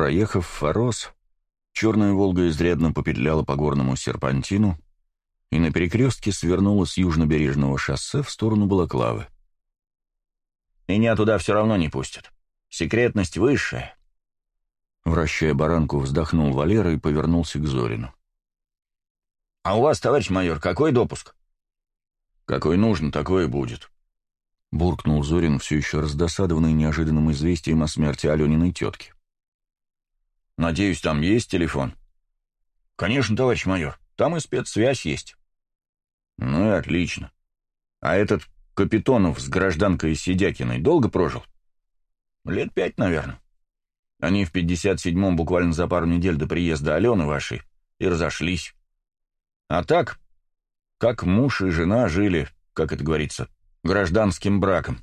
Проехав Форос, черная «Волга» изрядно попетляла по горному серпантину и на перекрестке свернула с южнобережного шоссе в сторону Балаклавы. «Меня туда все равно не пустят. Секретность высшая». Вращая баранку, вздохнул Валера и повернулся к Зорину. «А у вас, товарищ майор, какой допуск?» «Какой нужно, такое будет», — буркнул Зорин, все еще раздосадованный неожиданным известием о смерти Алениной тетки. «Надеюсь, там есть телефон?» «Конечно, товарищ майор, там и спецсвязь есть». «Ну и отлично. А этот Капитонов с гражданкой Сидякиной долго прожил?» «Лет пять, наверное». Они в 57-м буквально за пару недель до приезда Алены вашей и разошлись. А так, как муж и жена жили, как это говорится, гражданским браком.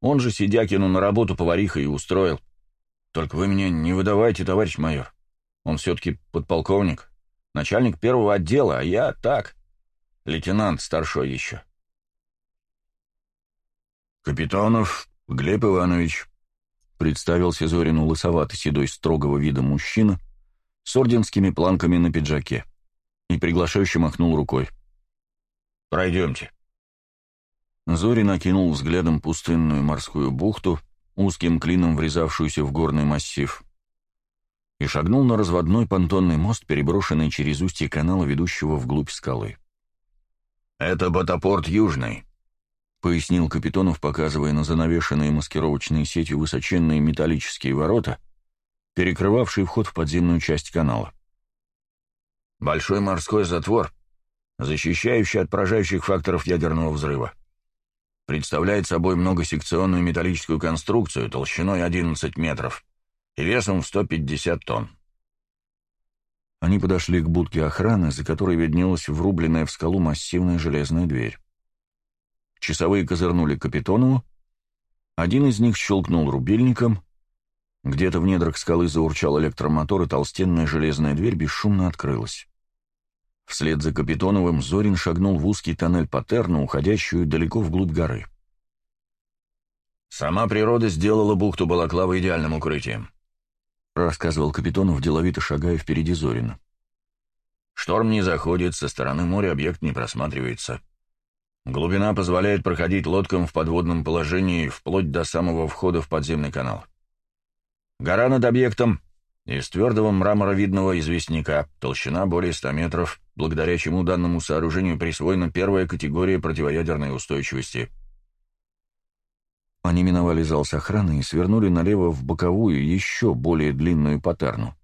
Он же Сидякину на работу повариха и устроил. Только вы меня не выдавайте, товарищ майор. Он все-таки подполковник, начальник первого отдела, а я так, лейтенант старшой еще. «Капитанов Глеб Иванович», — представился Зорину лысоватый седой строгого вида мужчина с орденскими планками на пиджаке и приглашающе махнул рукой. «Пройдемте». Зорин окинул взглядом пустынную морскую бухту, узким клином врезавшуюся в горный массив, и шагнул на разводной понтонный мост, переброшенный через устье канала, ведущего вглубь скалы. «Это Батапорт Южный», — пояснил Капитонов, показывая на занавешенные маскировочной сетью высоченные металлические ворота, перекрывавшие вход в подземную часть канала. «Большой морской затвор, защищающий от поражающих факторов ядерного взрыва представляет собой многосекционную металлическую конструкцию толщиной 11 метров и весом в 150 тонн. Они подошли к будке охраны, за которой виднелась врубленная в скалу массивная железная дверь. Часовые козырнули Капитонову, один из них щелкнул рубильником, где-то в недрах скалы заурчал электромотор, и толстенная железная дверь бесшумно открылась. Вслед за Капитоновым Зорин шагнул в узкий тоннель Патерна, уходящую далеко вглубь горы. «Сама природа сделала бухту Балаклава идеальным укрытием», — рассказывал Капитонов, деловито шагая впереди Зорина. «Шторм не заходит, со стороны моря объект не просматривается. Глубина позволяет проходить лодкам в подводном положении вплоть до самого входа в подземный канал. Гора над объектом из твердого мраморовидного известняка, толщина более 100 метров, благодаря чему данному сооружению присвоена первая категория противоядерной устойчивости. Они миновали зал с охраной и свернули налево в боковую, еще более длинную патерну.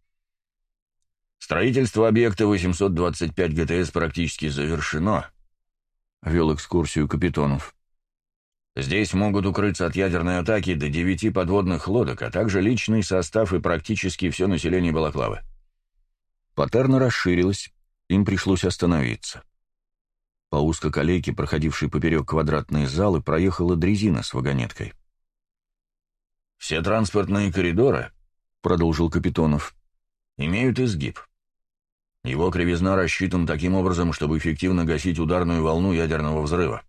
«Строительство объекта 825 ГТС практически завершено», — вел экскурсию Капитонов. Здесь могут укрыться от ядерной атаки до девяти подводных лодок, а также личный состав и практически все население Балаклавы. Патерна расширилась, им пришлось остановиться. По узкоколейке, проходившей поперек квадратной залы, проехала дрезина с вагонеткой. «Все транспортные коридоры», — продолжил Капитонов, — «имеют изгиб. Его кривизна рассчитана таким образом, чтобы эффективно гасить ударную волну ядерного взрыва.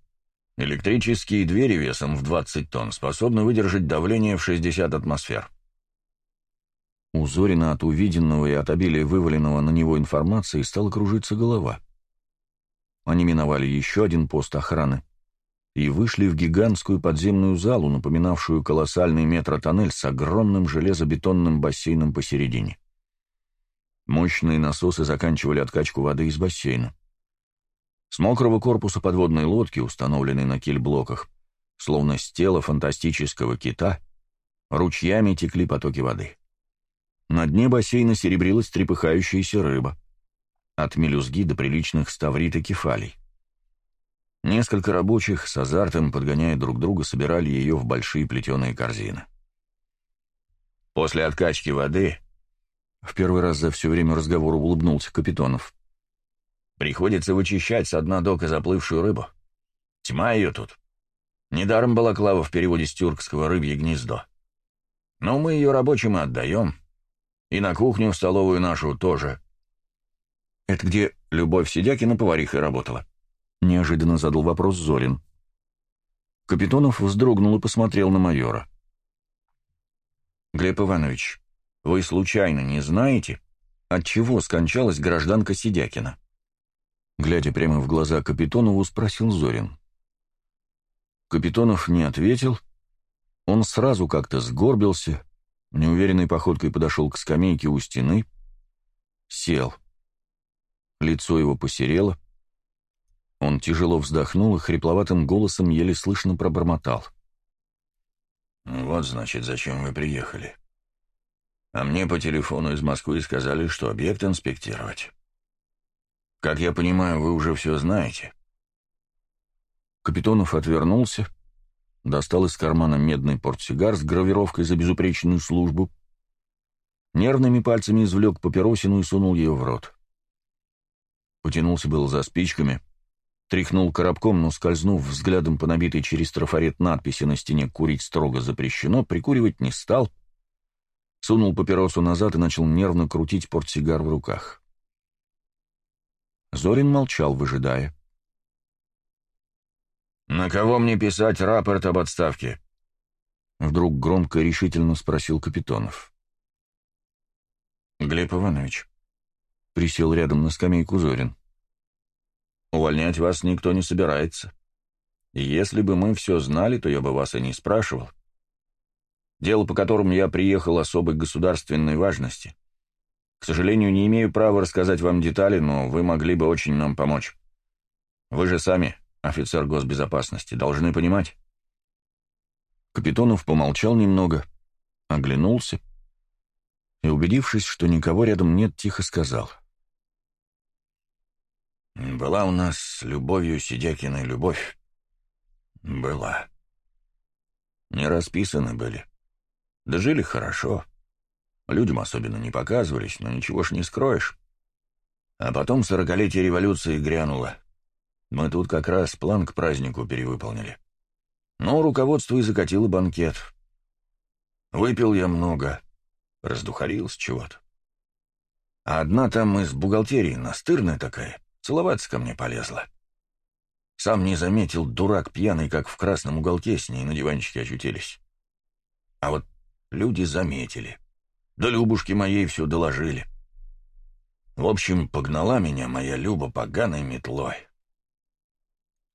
Электрические двери весом в 20 тонн способны выдержать давление в 60 атмосфер. У Зорина от увиденного и от обилия вываленного на него информации стала кружиться голова. Они миновали еще один пост охраны и вышли в гигантскую подземную залу, напоминавшую колоссальный метротоннель с огромным железобетонным бассейном посередине. Мощные насосы заканчивали откачку воды из бассейна. С мокрого корпуса подводной лодки, установленной на кильблоках, словно с тела фантастического кита, ручьями текли потоки воды. На дне бассейна серебрилась трепыхающаяся рыба. От мелюзги до приличных ставрит и кефалей. Несколько рабочих с азартом, подгоняя друг друга, собирали ее в большие плетеные корзины. После откачки воды... В первый раз за все время разговора улыбнулся Капитонов. Приходится вычищать со дна дока заплывшую рыбу. Тьма ее тут. Недаром балаклава в переводе с тюркского «рыбье гнездо». Но мы ее рабочим и отдаем. И на кухню в столовую нашу тоже. Это где Любовь Сидякина поварихой работала? Неожиданно задал вопрос Зорин. Капитонов вздрогнул и посмотрел на майора. «Глеб Иванович, вы случайно не знаете, от чего скончалась гражданка Сидякина?» Глядя прямо в глаза Капитонову, спросил Зорин. Капитонов не ответил. Он сразу как-то сгорбился, неуверенной походкой подошел к скамейке у стены, сел. Лицо его посерело. Он тяжело вздохнул и хрипловатым голосом еле слышно пробормотал. «Вот, значит, зачем вы приехали. А мне по телефону из Москвы сказали, что объект инспектировать. Как я понимаю, вы уже все знаете». Капитонов отвернулся, достал из кармана медный портсигар с гравировкой за безупречную службу, нервными пальцами извлек папиросину и сунул ее в рот. Потянулся был за спичками, тряхнул коробком, но, скользнув взглядом по набитой через трафарет надписи на стене «Курить строго запрещено», прикуривать не стал, сунул папиросу назад и начал нервно крутить портсигар в руках. Зорин молчал, выжидая. «На кого мне писать рапорт об отставке?» Вдруг громко и решительно спросил Капитонов. «Глеб Иванович», — присел рядом на скамейку Зорин. «Увольнять вас никто не собирается. Если бы мы все знали, то я бы вас и не спрашивал. Дело, по которому я приехал, особой государственной важности. К сожалению, не имею права рассказать вам детали, но вы могли бы очень нам помочь. Вы же сами офицер госбезопасности, должны понимать. Капитонов помолчал немного, оглянулся и, убедившись, что никого рядом нет, тихо сказал. «Была у нас с любовью Сидякиной любовь. Была. Не расписаны были. Дожили хорошо. Людям особенно не показывались, но ничего ж не скроешь. А потом сорокалетие революции грянуло. Мы тут как раз план к празднику перевыполнили. Но руководство и закатило банкет. Выпил я много, раздухарился чего-то. А одна там из бухгалтерии, настырная такая, целоваться ко мне полезла. Сам не заметил, дурак пьяный, как в красном уголке с ней на диванчике очутились. А вот люди заметили. Да Любушки моей все доложили. В общем, погнала меня моя Люба поганой метлой.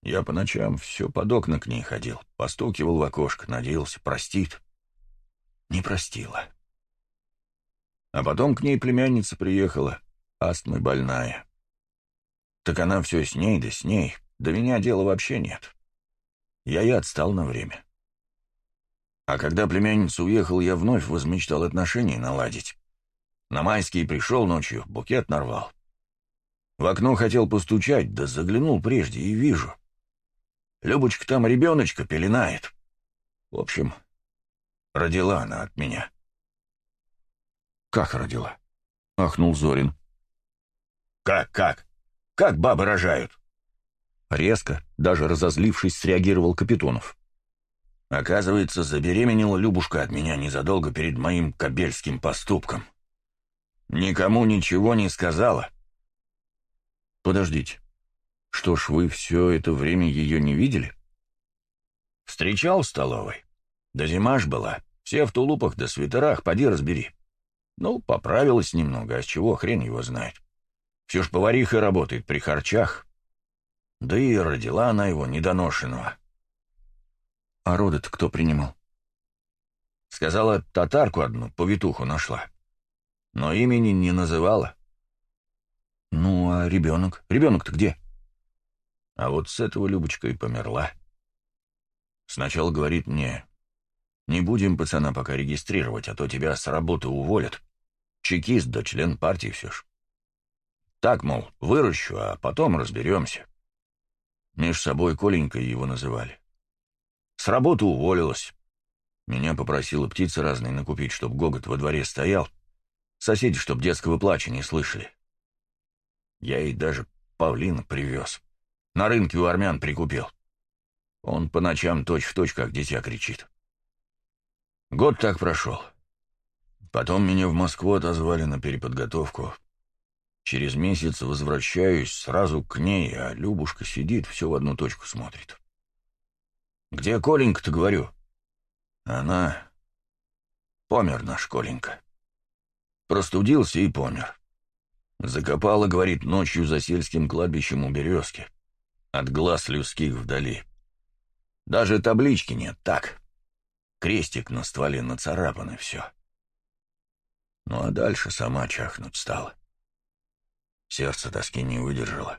Я по ночам все под окна к ней ходил, постукивал в окошко, надеялся, простит. Не простила. А потом к ней племянница приехала, астмой больная. Так она все с ней, да с ней. До меня дела вообще нет. Я и отстал на время. А когда племянница уехала, я вновь возмечтал отношения наладить. На майский пришел ночью, букет нарвал. В окно хотел постучать, да заглянул прежде и вижу. Любочка там ребеночка пеленает. В общем, родила она от меня. «Как родила?» — ахнул Зорин. «Как, как? Как бабы рожают?» Резко, даже разозлившись, среагировал Капитонов. Оказывается, забеременела Любушка от меня незадолго перед моим кабельским поступком. Никому ничего не сказала. «Подождите, что ж, вы все это время ее не видели? Встречал в столовой. Да зима ж была. Все в тулупах да свитерах, поди разбери. Ну, поправилась немного, а с чего хрен его знает. Все ж поварихой работает при харчах. Да и родила она его недоношенного. А роды-то кто принимал? Сказала, татарку одну, повитуху нашла. Но имени не называла. Ну, а ребенок? Ребенок-то где? — а вот с этого Любочка и померла. Сначала говорит мне, не будем пацана пока регистрировать, а то тебя с работы уволят. Чекист да член партии все ж. Так, мол, выращу, а потом разберемся. Меж собой Коленькой его называли. С работы уволилась. Меня попросила птицы разные накупить, чтоб гогот во дворе стоял. Соседи, чтоб детского плача не слышали. Я ей даже павлина привез. На рынке у армян прикупил. Он по ночам точь-в-точь, точь, как дитя, кричит. Год так прошел. Потом меня в Москву отозвали на переподготовку. Через месяц возвращаюсь сразу к ней, а Любушка сидит, все в одну точку смотрит. «Где Коленька-то, говорю?» Она... Помер наш Коленька. Простудился и помер. Закопала, говорит, ночью за сельским кладбищем у березки. От глаз людских вдали. Даже таблички нет, так. Крестик на стволе нацарапан и все. Ну а дальше сама чахнуть стала. Сердце тоски не выдержало.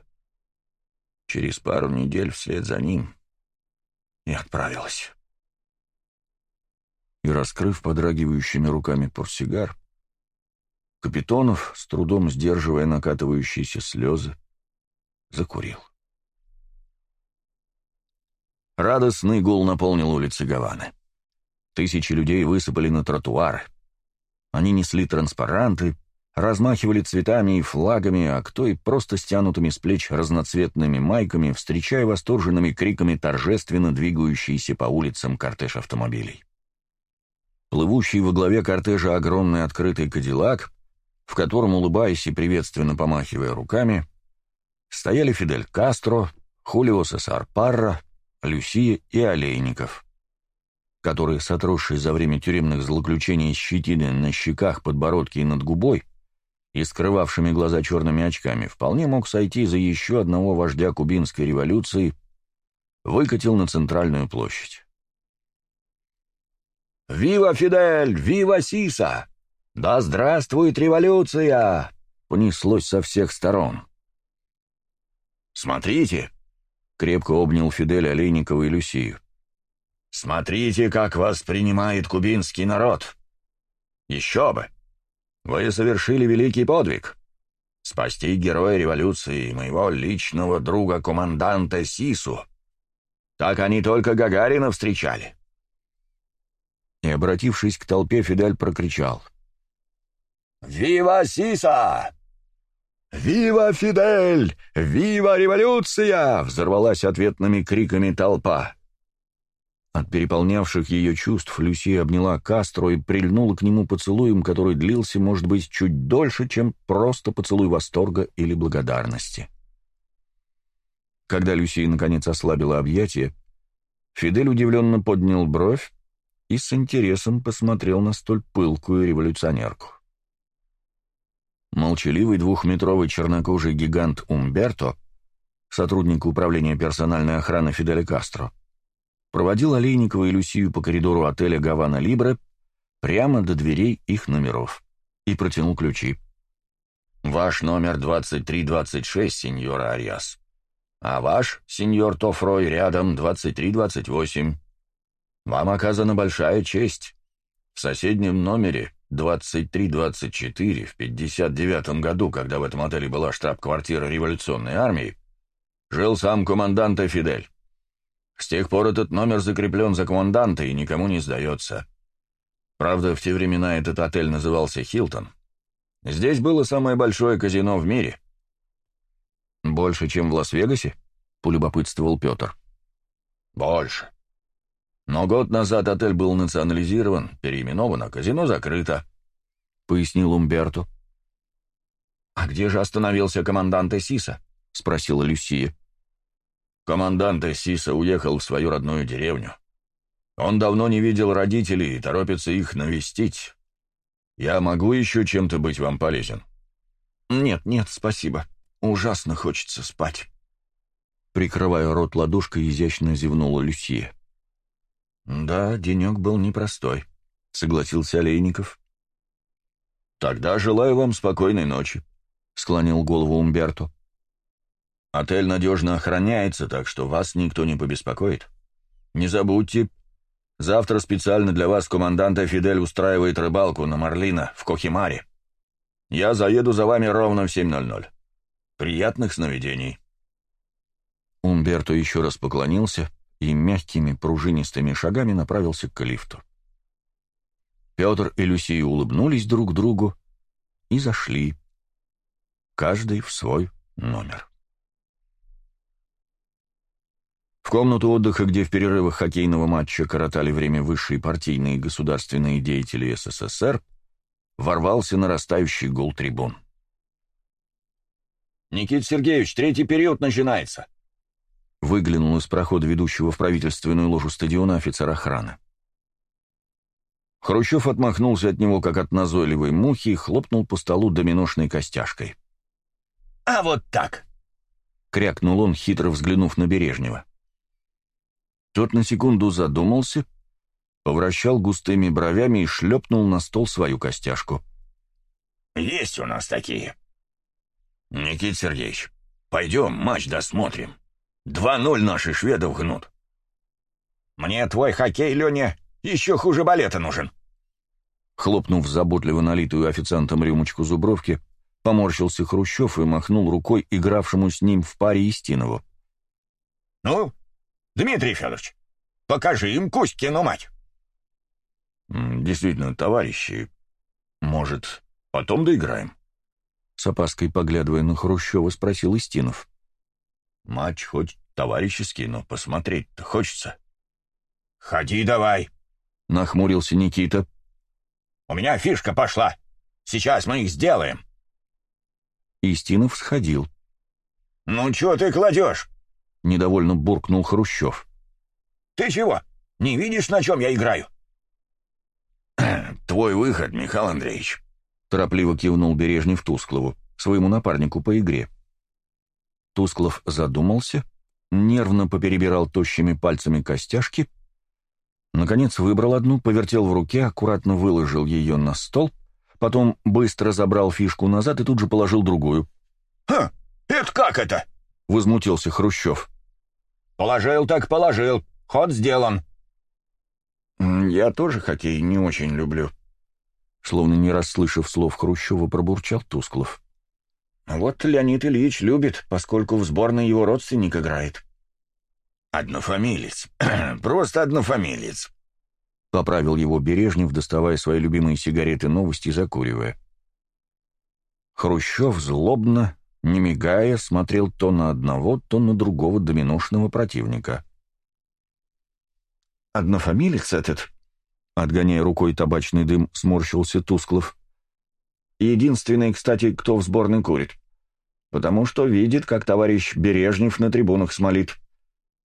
Через пару недель вслед за ним и отправилась. И, раскрыв подрагивающими руками портсигар, Капитонов, с трудом сдерживая накатывающиеся слезы, закурил. Радостный гул наполнил улицы Гаваны. Тысячи людей высыпали на тротуары. Они несли транспаранты, размахивали цветами и флагами, а кто и просто стянутыми с плеч разноцветными майками, встречая восторженными криками торжественно двигающийся по улицам кортеж автомобилей. Плывущий во главе кортежа огромный открытый кадиллак в котором, улыбаясь и приветственно помахивая руками, стояли Фидель Кастро, Хулио Сесар Парра, Люсия и Олейников, который, с отросшей за время тюремных злоключений щетины на щеках, подбородке и над губой, и скрывавшими глаза черными очками, вполне мог сойти за еще одного вождя кубинской революции, выкатил на центральную площадь. «Вива Фидель! Вива Сиса!» «Да здравствует революция!» — понеслось со всех сторон. «Смотрите!» — крепко обнял Фидель Олейникова и Люсию. «Смотрите, как вас принимает кубинский народ! Еще бы! Вы совершили великий подвиг! Спасти героя революции и моего личного друга-команданта Сису! Так они только Гагарина встречали!» И, обратившись к толпе, Фидель прокричал. «Вива Сиса!» «Вива Фидель! Вива революция!» — взорвалась ответными криками толпа. От переполнявших ее чувств Люси обняла Кастро и прильнула к нему поцелуем, который длился, может быть, чуть дольше, чем просто поцелуй восторга или благодарности. Когда Люси наконец ослабила объятия, Фидель удивленно поднял бровь и с интересом посмотрел на столь пылкую революционерку. Молчаливый двухметровый чернокожий гигант Умберто, сотрудник управления персональной охраны Фиделя Кастро, проводил Олейникова и Люсию по коридору отеля «Гавана Либре» прямо до дверей их номеров и протянул ключи. «Ваш номер 2326, сеньор Ариас. А ваш, сеньор Тофрой, рядом 2328. Вам оказана большая честь. В соседнем номере 23-24 в 59 году, когда в этом отеле была штаб-квартира революционной армии, жил сам командант Фидель. С тех пор этот номер закреплен за команданта и никому не сдается. Правда, в те времена этот отель назывался «Хилтон». Здесь было самое большое казино в мире. «Больше, чем в Лас-Вегасе?» — полюбопытствовал Петр. «Больше. Но год назад отель был национализирован, переименован, а казино закрыто», — пояснил Умберту. «А где же остановился командант Эсиса?» — спросила Люсия. «Командант Эсиса уехал в свою родную деревню. Он давно не видел родителей и торопится их навестить. Я могу еще чем-то быть вам полезен?» «Нет, нет, спасибо. Ужасно хочется спать». Прикрывая рот ладошкой, изящно зевнула Люсия. «Да, денек был непростой», — согласился Олейников. «Тогда желаю вам спокойной ночи», — склонил голову Умберто. «Отель надежно охраняется, так что вас никто не побеспокоит. Не забудьте, завтра специально для вас командант Фидель устраивает рыбалку на Марлина в Кохимаре. Я заеду за вами ровно в 7.00. Приятных сновидений». Умберто еще раз поклонился — и мягкими пружинистыми шагами направился к лифту. Петр и Люсия улыбнулись друг другу и зашли, каждый в свой номер. В комнату отдыха, где в перерывах хоккейного матча коротали время высшие партийные и государственные деятели СССР, ворвался нарастающий гул трибун. «Никита Сергеевич, третий период начинается!» Выглянул из прохода ведущего в правительственную ложу стадиона офицер охраны. Хрущев отмахнулся от него, как от назойливой мухи, и хлопнул по столу доминошной костяшкой. «А вот так!» — крякнул он, хитро взглянув на Бережнева. Тот на секунду задумался, повращал густыми бровями и шлепнул на стол свою костяшку. «Есть у нас такие. Никит Сергеевич, пойдем матч досмотрим. Два ноль наши шведов гнут». «Мне твой хоккей, Леня, еще хуже балета нужен». Хлопнув заботливо налитую официантом рюмочку зубровки, поморщился Хрущев и махнул рукой игравшему с ним в паре Истинову. «Ну, Дмитрий Федорович, покажи им Кузькину мать». «Действительно, товарищи, может, потом доиграем?» С опаской поглядывая на Хрущева, спросил Истинов. «Матч хоть товарищеский, но посмотреть-то хочется». «Ходи давай», — нахмурился Никита. «У меня фишка пошла. Сейчас мы их сделаем». Истинов сходил. «Ну, чего ты кладешь?» — недовольно буркнул Хрущев. «Ты чего, не видишь, на чем я играю?» «Твой выход, Михаил Андреевич», — торопливо кивнул Бережнев Тусклову, своему напарнику по игре. Тусклов задумался, нервно поперебирал тощими пальцами костяшки, наконец выбрал одну, повертел в руке, аккуратно выложил ее на стол, потом быстро забрал фишку назад и тут же положил другую. «Ха, это как это?» — возмутился Хрущев. «Положил так положил, ход сделан», «Я тоже хоккей не очень люблю», — словно не расслышав слов Хрущева, пробурчал Тусклов. «Вот Леонид Ильич любит, поскольку в сборной его родственник играет». «Однофамилец. Просто однофамилец», — поправил его Бережнев, доставая свои любимые сигареты новости и закуривая. Хрущев злобно, не мигая, смотрел то на одного, то на другого доминошного противника — Однофамилец этот?» Отгоняя рукой табачный дым, сморщился Тусклов. «Единственный, кстати, кто в сборной курит. Потому что видит, как товарищ Бережнев на трибунах смолит.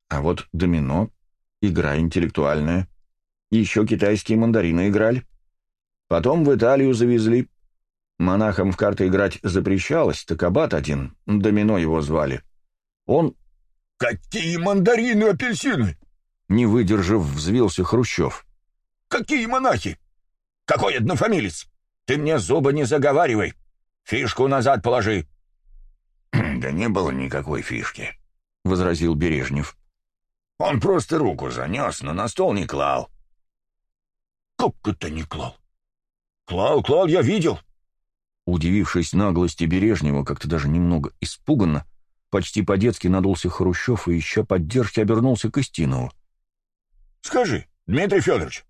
А вот домино — игра интеллектуальная. Еще китайские мандарины играли. Потом в Италию завезли. Монахам в карты играть запрещалось, так аббат один, домино его звали. Он... «Какие мандарины, апельсины?» Не выдержав, взвился Хрущев. «Какие монахи? Какой однофамилец? Ты мне зубы не заговаривай. Фишку назад положи». «Да не было никакой фишки», — возразил Бережнев. «Он просто руку занес, но на стол не клал». «Как это не клал?» «Клал, клал, я видел». Удивившись наглости Бережнева, как-то даже немного испуганно, почти по-детски надулся Хрущев и еще поддержки обернулся к Истинову. Скажи, Дмитрий Федорович.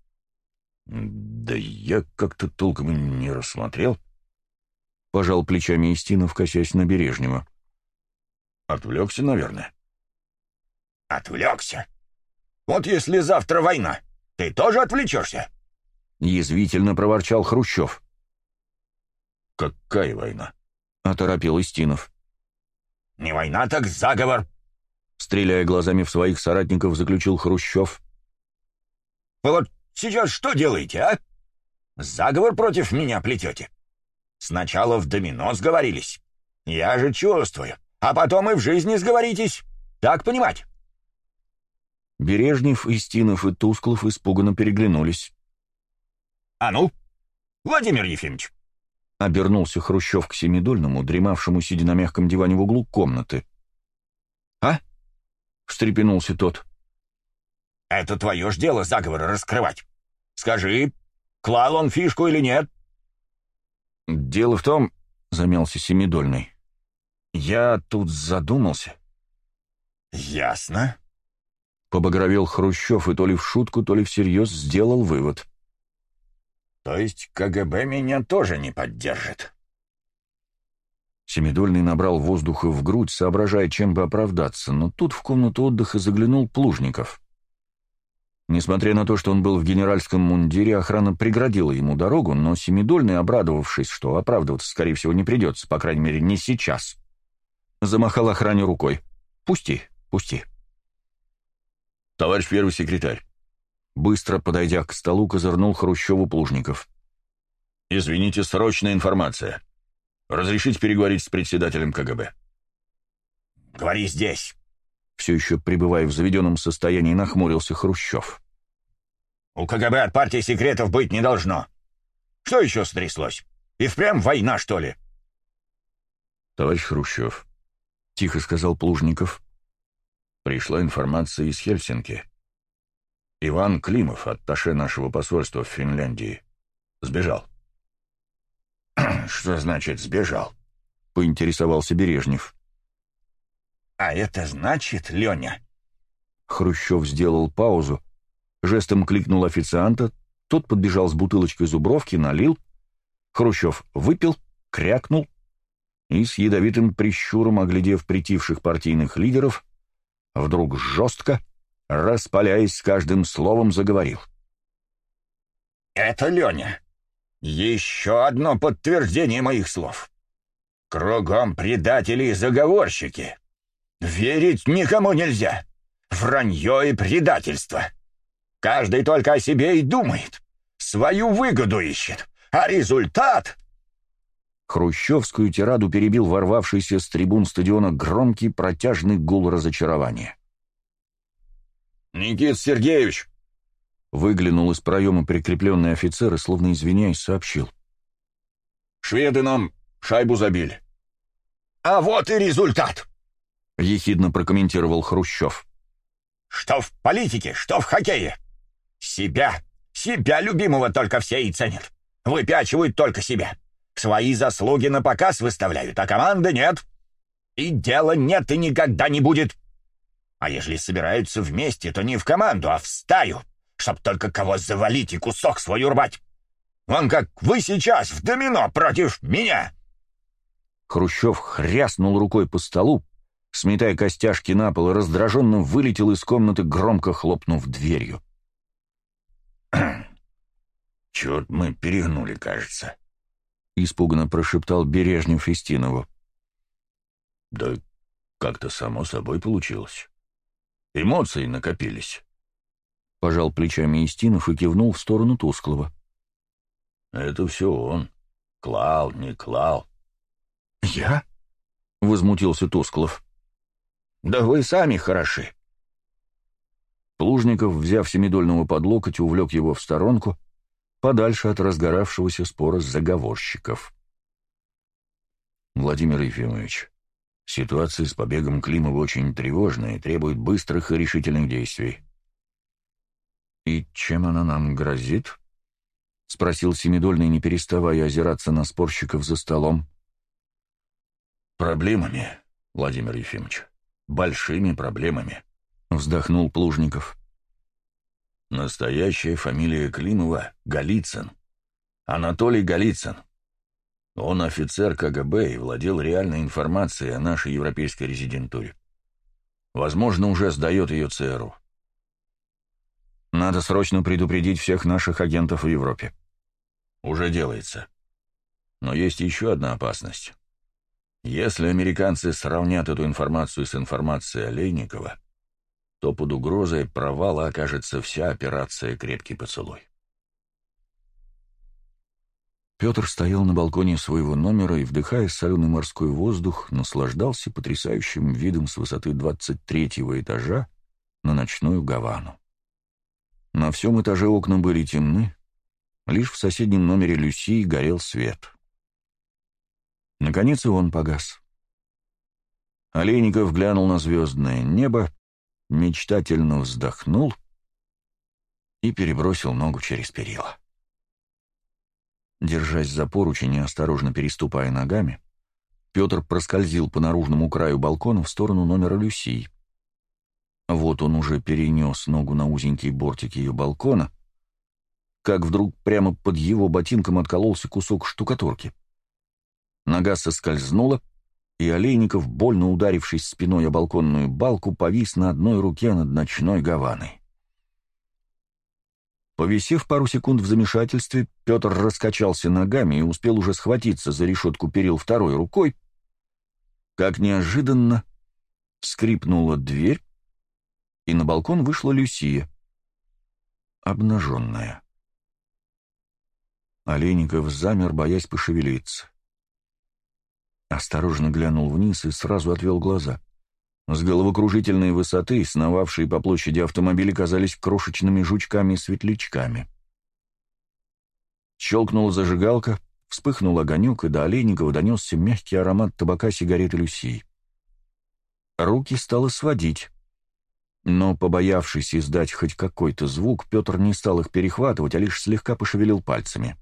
Да я как-то толком не рассмотрел. Пожал плечами Истинов, косясь на Бережнева. Отвлекся, наверное. Отвлекся? Вот если завтра война, ты тоже отвлечешься? Язвительно проворчал Хрущев. Какая война? Оторопил Истинов. Не война, так заговор. Стреляя глазами в своих соратников, заключил Хрущев. Вы вот сейчас что делаете, а? Заговор против меня плетете? Сначала в домино сговорились. Я же чувствую. А потом и в жизни сговоритесь. Так понимать?» Бережнев, Истинов и Тусклов испуганно переглянулись. «А ну, Владимир Ефимович!» Обернулся Хрущев к Семидольному, дремавшему, сидя на мягком диване в углу комнаты. «А?» — встрепенулся тот. Это твое ж дело заговоры раскрывать. Скажи, клал он фишку или нет?» «Дело в том», — замялся Семидольный, — «я тут задумался». «Ясно», — побагровел Хрущев и то ли в шутку, то ли всерьез сделал вывод. «То есть КГБ меня тоже не поддержит?» Семидольный набрал воздуха в грудь, соображая, чем бы оправдаться, но тут в комнату отдыха заглянул Плужников. Несмотря на то, что он был в генеральском мундире, охрана преградила ему дорогу, но Семидольный, обрадовавшись, что оправдываться, скорее всего, не придется, по крайней мере, не сейчас, замахал охране рукой. «Пусти, пусти». «Товарищ первый секретарь», — Быстро подойдя к столу, козырнул Хрущеву Плужников. «Извините, срочная информация. Разрешите переговорить с председателем КГБ?» «Говори здесь!» Все еще пребывая в заведенном состоянии, нахмурился Хрущев. «У КГБ от партии секретов быть не должно. Что еще стряслось? И впрямь война, что ли?» «Товарищ Хрущев», — тихо сказал Плужников, — «пришла информация из Хельсинки. Иван Климов, атташе нашего посольства в Финляндии, сбежал». «Что значит «сбежал»?» — поинтересовался Бережнев. «А это значит, Леня...» Хрущев сделал паузу, жестом кликнул официанта, тот подбежал с бутылочкой зубровки, налил. Хрущев выпил, крякнул и с ядовитым прищуром, оглядев притивших партийных лидеров, вдруг жестко, распаляясь с каждым словом, заговорил. «Это Леня. Еще одно подтверждение моих слов. Кругом предатели и заговорщики. Верить никому нельзя. Вранье и предательство. Каждый только о себе и думает. Свою выгоду ищет. А результат... Хрущевскую тираду перебил ворвавшийся с трибун стадиона громкий протяжный гул разочарования. «Никит Сергеевич!» Выглянул из проема прикрепленный офицер и, словно извиняясь, сообщил. «Шведы нам шайбу забили». «А вот и результат!» — ехидно прокомментировал Хрущев. «Что в политике, что в хоккее. Себя, себя любимого только все и ценят. Выпячивают только себя. Свои заслуги на показ выставляют, а команды нет. И дела нет и никогда не будет. А если собираются вместе, то не в команду, а в стаю, чтоб только кого завалить и кусок свой урвать. Вон как вы сейчас в домино против меня!» Хрущев хряснул рукой по столу, сметая костяшки на пол, и раздраженно вылетел из комнаты, громко хлопнув дверью. «Черт, мы перегнули, кажется», — испуганно прошептал Бережнев Фестинову. «Да как-то само собой получилось. Эмоции накопились». Пожал плечами Истинов и кивнул в сторону Тусклого. «Это все он. Клал, не клал». «Я?» — возмутился Тусклов. «Да вы сами хороши». Плужников, взяв Семидольного под локоть, увлек его в сторонку, подальше от разгоравшегося спора заговорщиков. «Владимир Ефимович, ситуация с побегом Климова очень тревожная и требует быстрых и решительных действий». «И чем она нам грозит?» — спросил Семидольный, не переставая озираться на спорщиков за столом. «Проблемами, Владимир Ефимович, большими проблемами», — вздохнул Плужников. «Настоящая фамилия Климова — Голицын. Анатолий Голицын. Он офицер КГБ и владел реальной информацией о нашей европейской резидентуре. Возможно, уже сдает ее ЦРУ. Надо срочно предупредить всех наших агентов в Европе. Уже делается. Но есть еще одна опасность. Если американцы сравнят эту информацию с информацией Олейникова, то под угрозой провала окажется вся операция «Крепкий поцелуй». Петр стоял на балконе своего номера и, вдыхая соленый морской воздух, наслаждался потрясающим видом с высоты 23-го этажа на ночную Гавану. На всем этаже окна были темны, лишь в соседнем номере Люсии горел свет. Наконец и он погас. Олейников глянул на звездное небо, мечтательно вздохнул и перебросил ногу через перила. Держась за поручень и осторожно переступая ногами, Петр проскользил по наружному краю балкона в сторону номера Люсии. Вот он уже перенес ногу на узенький бортик ее балкона, как вдруг прямо под его ботинком откололся кусок штукатурки. Нога соскользнула, и Олейников, больно ударившись спиной о балконную балку, повис на одной руке над ночной гаваной. Повисев пару секунд в замешательстве, Петр раскачался ногами и успел уже схватиться за решетку перил второй рукой, как неожиданно скрипнула дверь, и на балкон вышла Люсия. обнаженная. Олейников замер, боясь пошевелиться. Осторожно глянул вниз и сразу отвел глаза. С головокружительной высоты, сновавшие по площади автомобили, казались крошечными жучками-светлячками. Щелкнула зажигалка, вспыхнул огонек, и до Олейникова донесся мягкий аромат табака сигареты Люсии. Руки стало сводить. Но, побоявшись издать хоть какой-то звук, Петр не стал их перехватывать, а лишь слегка пошевелил пальцами.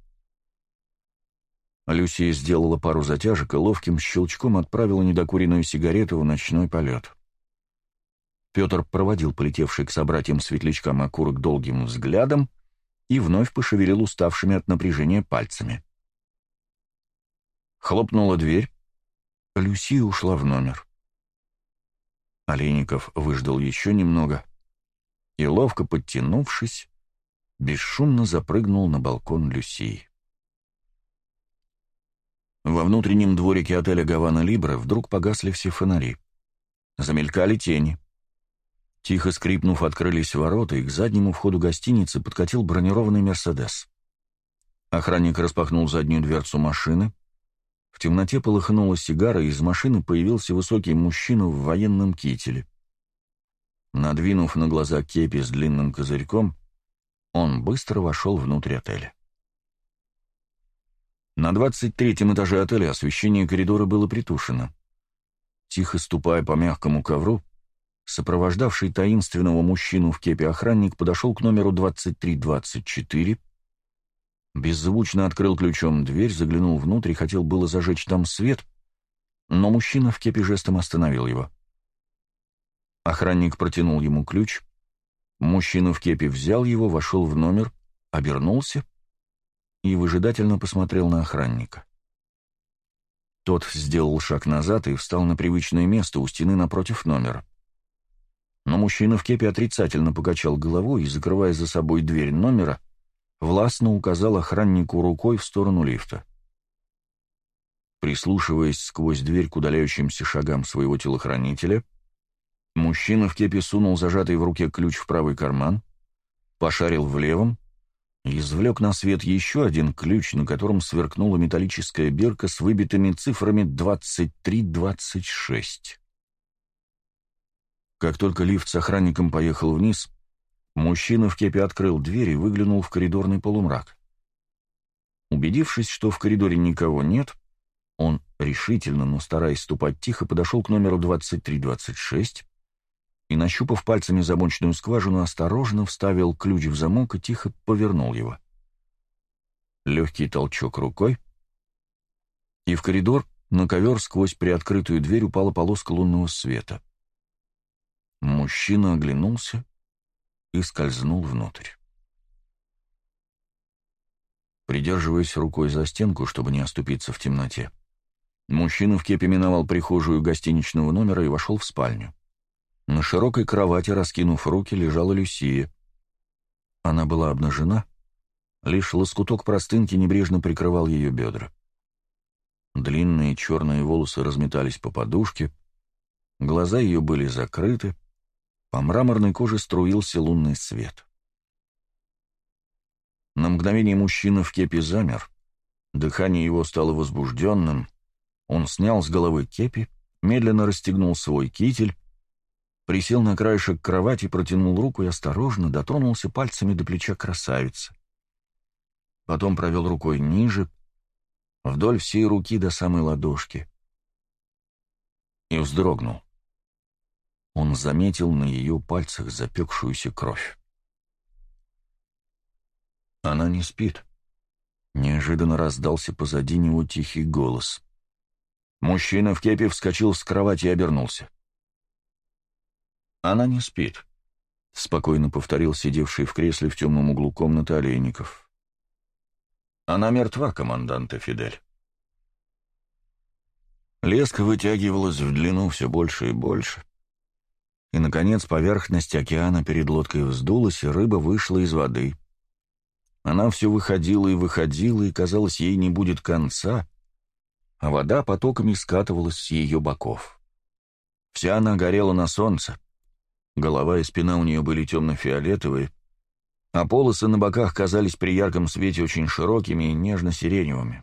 Люсия сделала пару затяжек и ловким щелчком отправила недокуренную сигарету в ночной полет. Петр проводил полетевший к собратьям светлячкам окурок долгим взглядом и вновь пошевелил уставшими от напряжения пальцами. Хлопнула дверь. Люсия ушла в номер. Олейников выждал еще немного и, ловко подтянувшись, бесшумно запрыгнул на балкон Люсии. Во внутреннем дворике отеля «Гавана Либра» вдруг погасли все фонари. Замелькали тени. Тихо скрипнув, открылись ворота, и к заднему входу гостиницы подкатил бронированный «Мерседес». Охранник распахнул заднюю дверцу машины. В темноте полыхнула сигара, и из машины появился высокий мужчина в военном кителе. Надвинув на глаза кепи с длинным козырьком, он быстро вошел внутрь отеля. На 23-м этаже отеля освещение коридора было притушено. Тихо ступая по мягкому ковру, сопровождавший таинственного мужчину в кепе охранник подошел к номеру 2324, беззвучно открыл ключом дверь, заглянул внутрь и хотел было зажечь там свет, но мужчина в кепе жестом остановил его. Охранник протянул ему ключ, мужчина в кепе взял его, вошел в номер, обернулся — и выжидательно посмотрел на охранника. Тот сделал шаг назад и встал на привычное место у стены напротив номера. Но мужчина в кепе отрицательно покачал головой и, закрывая за собой дверь номера, властно указал охраннику рукой в сторону лифта. Прислушиваясь сквозь дверь к удаляющимся шагам своего телохранителя, мужчина в кепе сунул зажатый в руке ключ в правый карман, пошарил в левом, извлек на свет еще один ключ, на котором сверкнула металлическая бирка с выбитыми цифрами 2326. Как только лифт с охранником поехал вниз, мужчина в кепе открыл дверь и выглянул в коридорный полумрак. Убедившись, что в коридоре никого нет, он решительно, но стараясь ступать тихо, подошел к номеру 2326, и, нащупав пальцами замочную скважину, осторожно вставил ключ в замок и тихо повернул его. Легкий толчок рукой, и в коридор на ковер сквозь приоткрытую дверь упала полоска лунного света. Мужчина оглянулся и скользнул внутрь. Придерживаясь рукой за стенку, чтобы не оступиться в темноте, мужчина в кепе миновал прихожую гостиничного номера и вошел в спальню. На широкой кровати, раскинув руки, лежала Люсия. Она была обнажена, лишь лоскуток простынки небрежно прикрывал ее бедра. Длинные черные волосы разметались по подушке, глаза ее были закрыты, по мраморной коже струился лунный свет. На мгновение мужчина в кепи замер, дыхание его стало возбужденным, он снял с головы кепи, медленно расстегнул свой китель, присел на краешек кровати, протянул руку и осторожно дотронулся пальцами до плеча красавицы. Потом провел рукой ниже, вдоль всей руки до самой ладошки. И вздрогнул. Он заметил на ее пальцах запекшуюся кровь. Она не спит. Неожиданно раздался позади него тихий голос. Мужчина в кепе вскочил с кровати и обернулся. «Она не спит», — спокойно повторил сидевший в кресле в темном углу комнаты Олейников. «Она мертва, командант Фидель». Леска вытягивалась в длину все больше и больше. И, наконец, поверхность океана перед лодкой вздулась, и рыба вышла из воды. Она все выходила и выходила, и, казалось, ей не будет конца, а вода потоками скатывалась с ее боков. Вся она горела на солнце, Голова и спина у нее были темно-фиолетовые, а полосы на боках казались при ярком свете очень широкими и нежно-сиреневыми.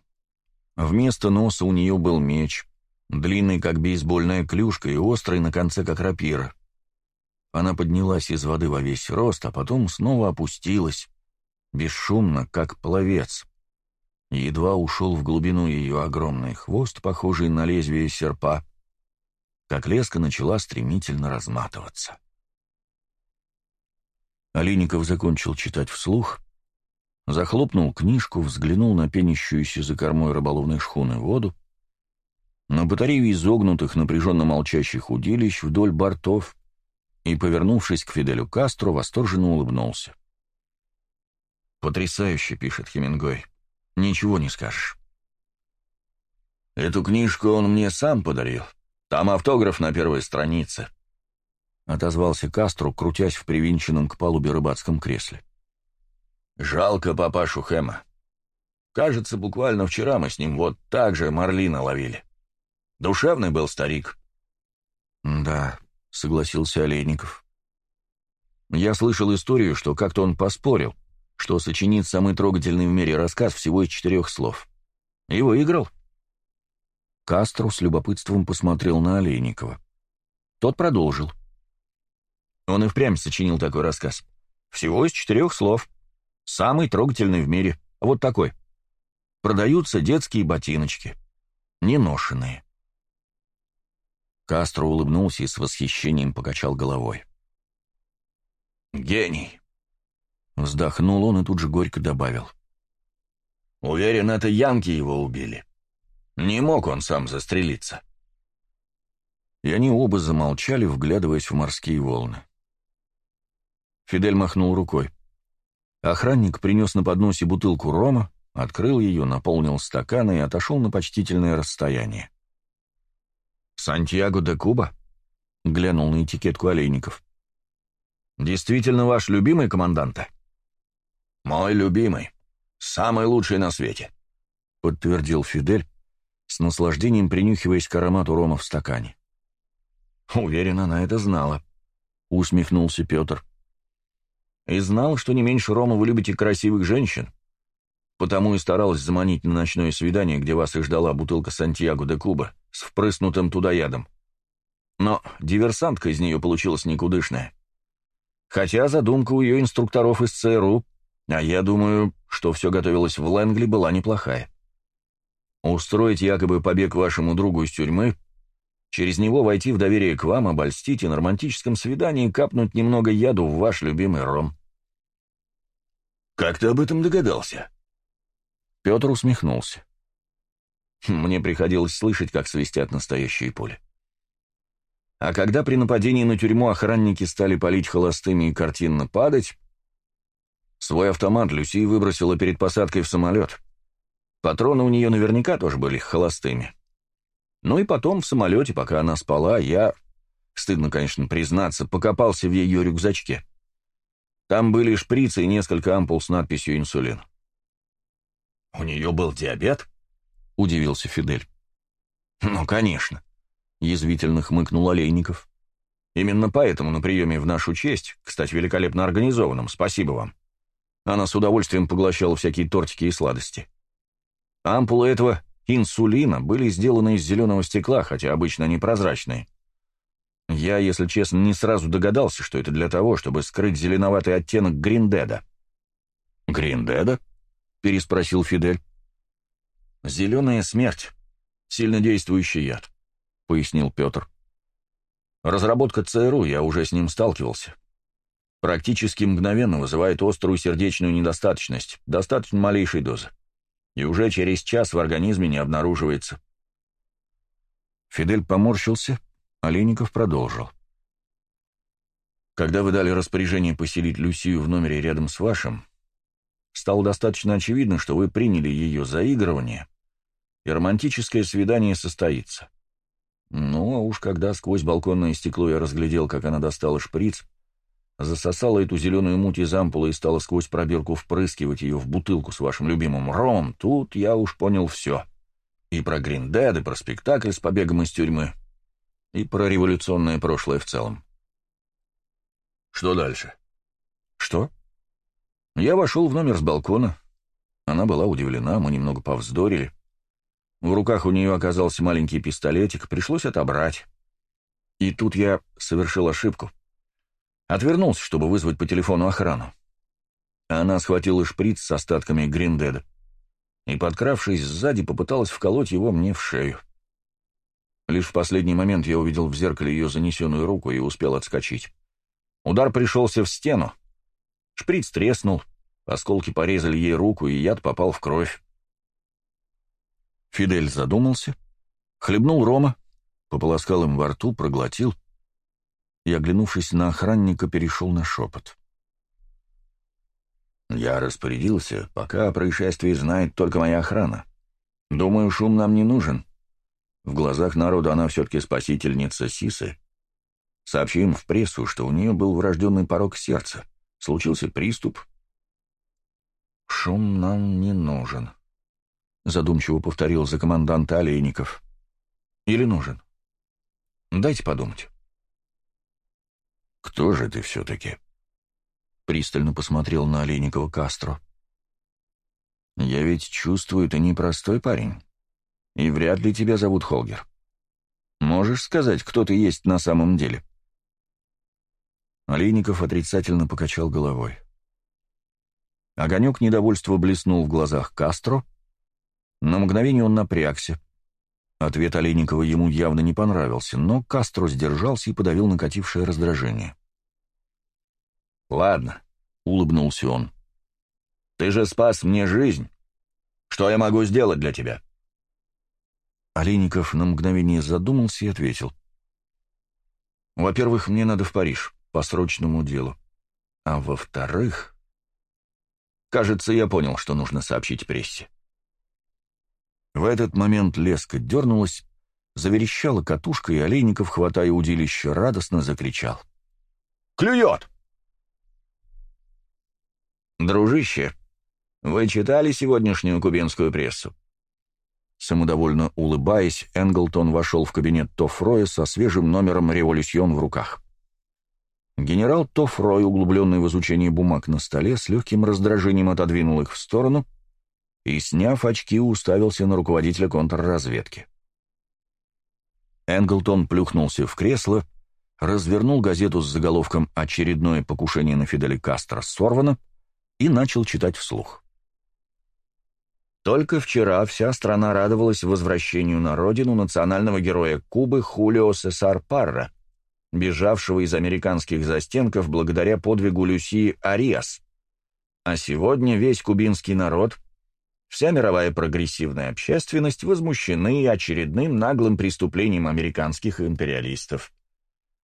Вместо носа у нее был меч, длинный, как бейсбольная клюшка, и острый на конце, как рапира. Она поднялась из воды во весь рост, а потом снова опустилась, бесшумно, как пловец. Едва ушел в глубину ее огромный хвост, похожий на лезвие серпа, как леска начала стремительно разматываться. Олейников закончил читать вслух, захлопнул книжку, взглянул на пенящуюся за кормой рыболовной шхуны воду, на батарею изогнутых, напряженно молчащих удилищ вдоль бортов и, повернувшись к Фиделю Кастро, восторженно улыбнулся. «Потрясающе», — пишет Хемингуэй. «Ничего не скажешь». «Эту книжку он мне сам подарил. Там автограф на первой странице», — отозвался Кастро, крутясь в привинченном к палубе рыбацком кресле. «Жалко папашу Хэма. Кажется, буквально вчера мы с ним вот так же марлина ловили. Душевный был старик». «Да», — согласился Олейников. «Я слышал историю, что как-то он поспорил, что сочинит самый трогательный в мире рассказ всего из четырех слов. И выиграл». Кастро с любопытством посмотрел на Олейникова. Тот продолжил. Он и впрямь сочинил такой рассказ. Всего из четырех слов. Самый трогательный в мире. Вот такой. Продаются детские ботиночки. Неношенные. Кастро улыбнулся и с восхищением покачал головой. «Гений!» Вздохнул он и тут же горько добавил. «Уверен, это янки его убили. Не мог он сам застрелиться». И они оба замолчали, вглядываясь в морские волны. Фидель махнул рукой. Охранник принес на подносе бутылку рома, открыл ее, наполнил стаканы и отошел на почтительное расстояние. «Сантьяго де Куба?» — глянул на этикетку Олейников. «Действительно ваш любимый команданта?» «Мой любимый. Самый лучший на свете», — подтвердил Фидель, с наслаждением принюхиваясь к аромату рома в стакане. «Уверен, она это знала», — усмехнулся Петр. «И знал, что не меньше рома вы любите красивых женщин, потому и старалась заманить на ночное свидание, где вас и ждала бутылка Сантьяго де Куба с впрыснутым туда ядом. Но диверсантка из нее получилась никудышная. Хотя задумка у ее инструкторов из ЦРУ, а я думаю, что все готовилось в Лэнгли, была неплохая. Устроить якобы побег вашему другу из тюрьмы, через него войти в доверие к вам, обольстить и на романтическом свидании капнуть немного яду в ваш любимый ром. «Как ты об этом догадался?» Петр усмехнулся. Мне приходилось слышать, как свистят настоящие пули. А когда при нападении на тюрьму охранники стали палить холостыми и картинно падать, свой автомат Люси выбросила перед посадкой в самолет. Патроны у нее наверняка тоже были холостыми. Ну и потом в самолете, пока она спала, я, стыдно, конечно, признаться, покопался в ее рюкзачке. Там были шприцы и несколько ампул с надписью «Инсулин». «У нее был диабет?» — удивился Фидель. «Ну, конечно», — язвительно хмыкнул Олейников. «Именно поэтому на приеме в нашу честь, кстати, великолепно организованном, спасибо вам, она с удовольствием поглощала всякие тортики и сладости. Ампулы этого инсулина были сделаны из зеленого стекла, хотя обычно они прозрачные. Я, если честно, не сразу догадался, что это для того, чтобы скрыть зеленоватый оттенок Гриндеда». «Гриндеда?» — переспросил Фидель. «Зеленая смерть. Сильнодействующий яд», — пояснил Петр. «Разработка ЦРУ, я уже с ним сталкивался. Практически мгновенно вызывает острую сердечную недостаточность, достаточно малейшей дозы. И уже через час в организме не обнаруживается». Фидель поморщился, Леников продолжил. «Когда вы дали распоряжение поселить Люсию в номере рядом с вашим, стало достаточно очевидно, что вы приняли ее заигрывание и романтическое свидание состоится. Ну, а уж когда сквозь балконное стекло я разглядел, как она достала шприц, засосала эту зеленую муть из ампулы и стала сквозь пробирку впрыскивать ее в бутылку с вашим любимым ромом, тут я уж понял все. И про Гриндед, и про спектакль с побегом из тюрьмы, и про революционное прошлое в целом. Что дальше? Что? Я вошел в номер с балкона. Она была удивлена, мы немного повздорили. В руках у нее оказался маленький пистолетик, пришлось отобрать. И тут я совершил ошибку. Отвернулся, чтобы вызвать по телефону охрану. Она схватила шприц с остатками гриндеда и, подкравшись сзади, попыталась вколоть его мне в шею. Лишь в последний момент я увидел в зеркале ее занесенную руку и успел отскочить. Удар пришелся в стену. Шприц треснул, осколки порезали ей руку, и яд попал в кровь. Фидель задумался, хлебнул рома, пополоскал им во рту, проглотил и, оглянувшись на охранника, перешел на шепот. «Я распорядился, пока о происшествии знает только моя охрана. Думаю, шум нам не нужен. В глазах народа она все-таки спасительница Сисы. Сообщим в прессу, что у нее был врожденный порог сердца. Случился приступ. «Шум нам не нужен», — задумчиво повторил за команданта Олейников. «Или нужен? Дайте подумать». «Кто же ты все-таки?» — пристально посмотрел на Олейникова Кастро. «Я ведь чувствую, ты непростой парень. И вряд ли тебя зовут Холгер. Можешь сказать, кто ты есть на самом деле?» Олейников отрицательно покачал головой. Огонек недовольства блеснул в глазах Кастро. На мгновение он напрягся. Ответ Олейникова ему явно не понравился, но Кастро сдержался и подавил накатившее раздражение. «Ладно», — улыбнулся он. «Ты же спас мне жизнь. Что я могу сделать для тебя?» Олейников на мгновение задумался и ответил. «Во-первых, мне надо в Париж, по срочному делу. А во-вторых...» «Кажется, я понял, что нужно сообщить прессе». В этот момент леска дернулась, заверещала катушка, и Олейников, хватая удилище, радостно закричал. «Клюет!» «Дружище, вы читали сегодняшнюю кубинскую прессу?» Самодовольно улыбаясь, Энглтон вошел в кабинет Тофроя со свежим номером «Революцион» в руках. Генерал Тофрой, углубленный в изучение бумаг на столе, с легким раздражением отодвинул их в сторону и, сняв очки, уставился на руководителя контрразведки. Энглтон плюхнулся в кресло, развернул газету с заголовком «Очередное покушение на Фиделя Кастро сорвано» и начал читать вслух. Только вчера вся страна радовалась возвращению на родину национального героя Кубы Хулио Сесар Парра, бежавшего из американских застенков благодаря подвигу Люсии Ариас. А сегодня весь кубинский народ, вся мировая прогрессивная общественность возмущены очередным наглым преступлением американских империалистов.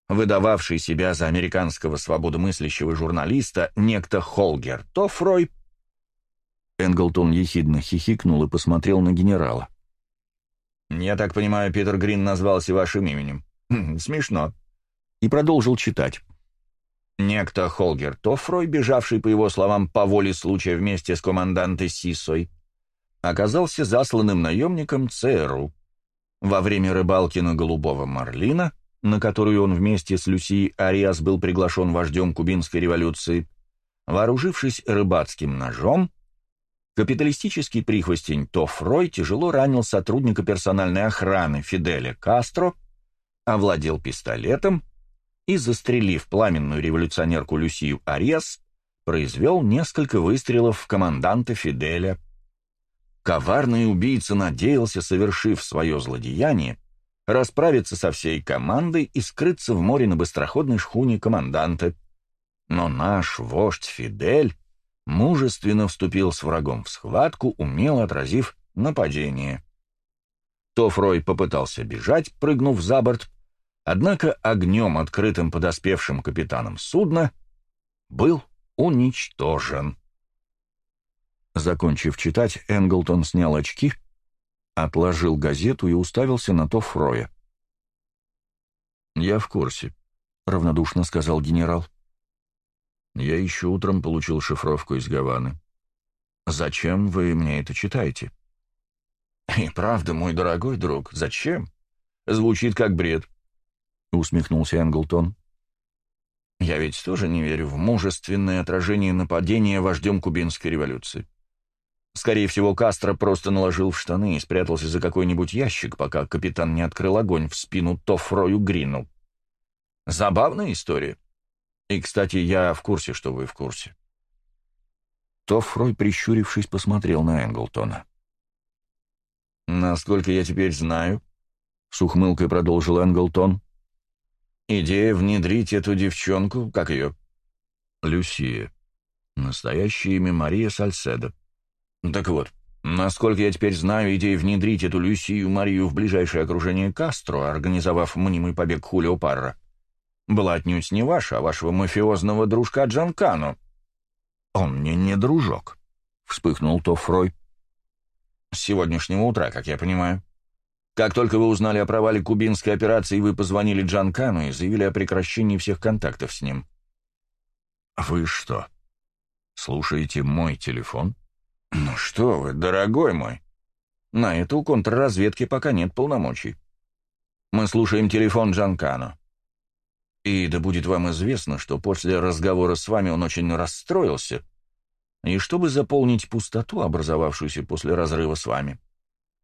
Выдававший себя за американского свободомыслящего журналиста некто Холгер Тофрой Энглтон ехидно хихикнул и посмотрел на генерала. «Я так понимаю, Питер Грин назвался вашим именем. Хм, смешно». И продолжил читать. Некто Холгер Тофрой, бежавший, по его словам, по воле случая вместе с командантой Сисой, оказался засланным наемником ЦРУ. Во время рыбалки на Голубого Марлина, на которую он вместе с Люси Ариас был приглашен вождем кубинской революции, вооружившись рыбацким ножом, Капиталистический прихвостень Тофрой тяжело ранил сотрудника персональной охраны Фиделя Кастро, овладел пистолетом и, застрелив пламенную революционерку Люсию Арес, произвел несколько выстрелов в команданта Фиделя. Коварный убийца надеялся, совершив свое злодеяние, расправиться со всей командой и скрыться в море на быстроходной шхуне команданта. Но наш вождь Фидель мужественно вступил с врагом в схватку, умело отразив нападение. Тофрой попытался бежать, прыгнув за борт, однако огнем, открытым подоспевшим капитаном судна, был уничтожен. Закончив читать, Энглтон снял очки, отложил газету и уставился на Тофроя. «Я в курсе», — равнодушно сказал генерал. Я еще утром получил шифровку из Гаваны. Зачем вы мне это читаете? И правда, мой дорогой друг, зачем? Звучит как бред. Усмехнулся Энглтон. Я ведь тоже не верю в мужественное отражение нападения вождем кубинской революции. Скорее всего, Кастро просто наложил в штаны и спрятался за какой-нибудь ящик, пока капитан не открыл огонь в спину Тофрою Грину. Забавная история. И, кстати, я в курсе, что вы в курсе. Тофрой, прищурившись, посмотрел на Энглтона. «Насколько я теперь знаю», — с ухмылкой продолжил Энглтон, «идея внедрить эту девчонку, как ее?» «Люсия. Настоящее имя Мария Сальседо». «Так вот, насколько я теперь знаю, идея внедрить эту Люсию Марию в ближайшее окружение Кастро, организовав мнимый побег Хулио Парра, была отнюдь не ваша, а вашего мафиозного дружка Джанкано». «Он мне не дружок», — вспыхнул Тофрой. С сегодняшнего утра, как я понимаю. Как только вы узнали о провале кубинской операции, вы позвонили Джанкану и заявили о прекращении всех контактов с ним. «Вы что, слушаете мой телефон?» «Ну что вы, дорогой мой, на это у контрразведки пока нет полномочий. Мы слушаем телефон Джанкану. И да будет вам известно, что после разговора с вами он очень расстроился и чтобы заполнить пустоту, образовавшуюся после разрыва с вами,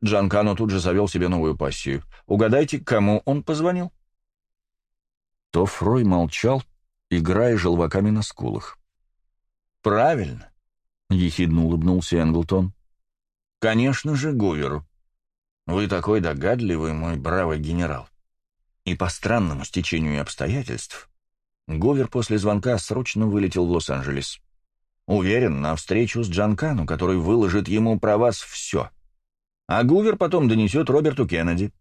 Джанкано тут же завел себе новую пассию. Угадайте, кому он позвонил? То Фрой молчал, играя желваками на скулах. «Правильно», — ехидно улыбнулся Энглтон. «Конечно же, Гуверу. Вы такой догадливый, мой бравый генерал. И по странному стечению обстоятельств Гувер после звонка срочно вылетел в Лос-Анджелес. Уверен, на встречу с Джанкану, который выложит ему про вас все. А Гувер потом донесет Роберту Кеннеди.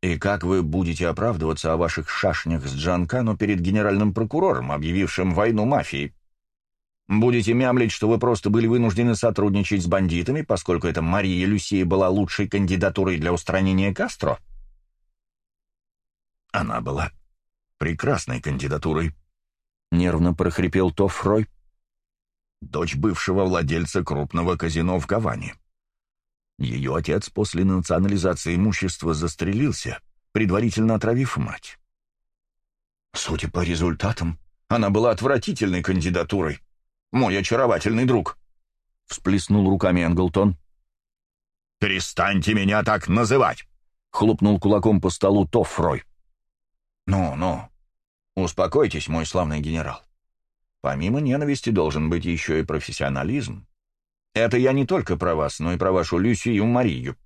И как вы будете оправдываться о ваших шашнях с Джанкану перед генеральным прокурором, объявившим войну мафии? Будете мямлить, что вы просто были вынуждены сотрудничать с бандитами, поскольку эта Мария Люсия была лучшей кандидатурой для устранения Кастро? Она была прекрасной кандидатурой, — нервно прохрипел Тофрой, дочь бывшего владельца крупного казино в Гаване. Ее отец после национализации имущества застрелился, предварительно отравив мать. Судя по результатам, она была отвратительной кандидатурой. Мой очаровательный друг. Всплеснул руками Энглтон. «Перестаньте меня так называть!» — хлопнул кулаком по столу Тофрой. «Ну-ну, успокойтесь, мой славный генерал. Помимо ненависти должен быть еще и профессионализм. Это я не только про вас, но и про вашу Люсию Марию.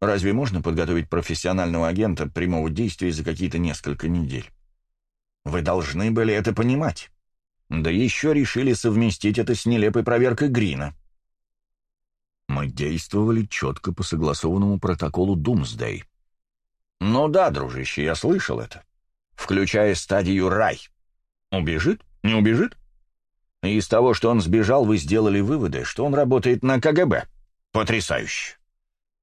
Разве можно подготовить профессионального агента прямого действия за какие-то несколько недель? Вы должны были это понимать. Да еще решили совместить это с нелепой проверкой Грина. Мы действовали четко по согласованному протоколу Думсдей. Ну да, дружище, я слышал это. Включая стадию рай. Убежит? Не убежит? Из того, что он сбежал, вы сделали выводы, что он работает на КГБ. Потрясающе.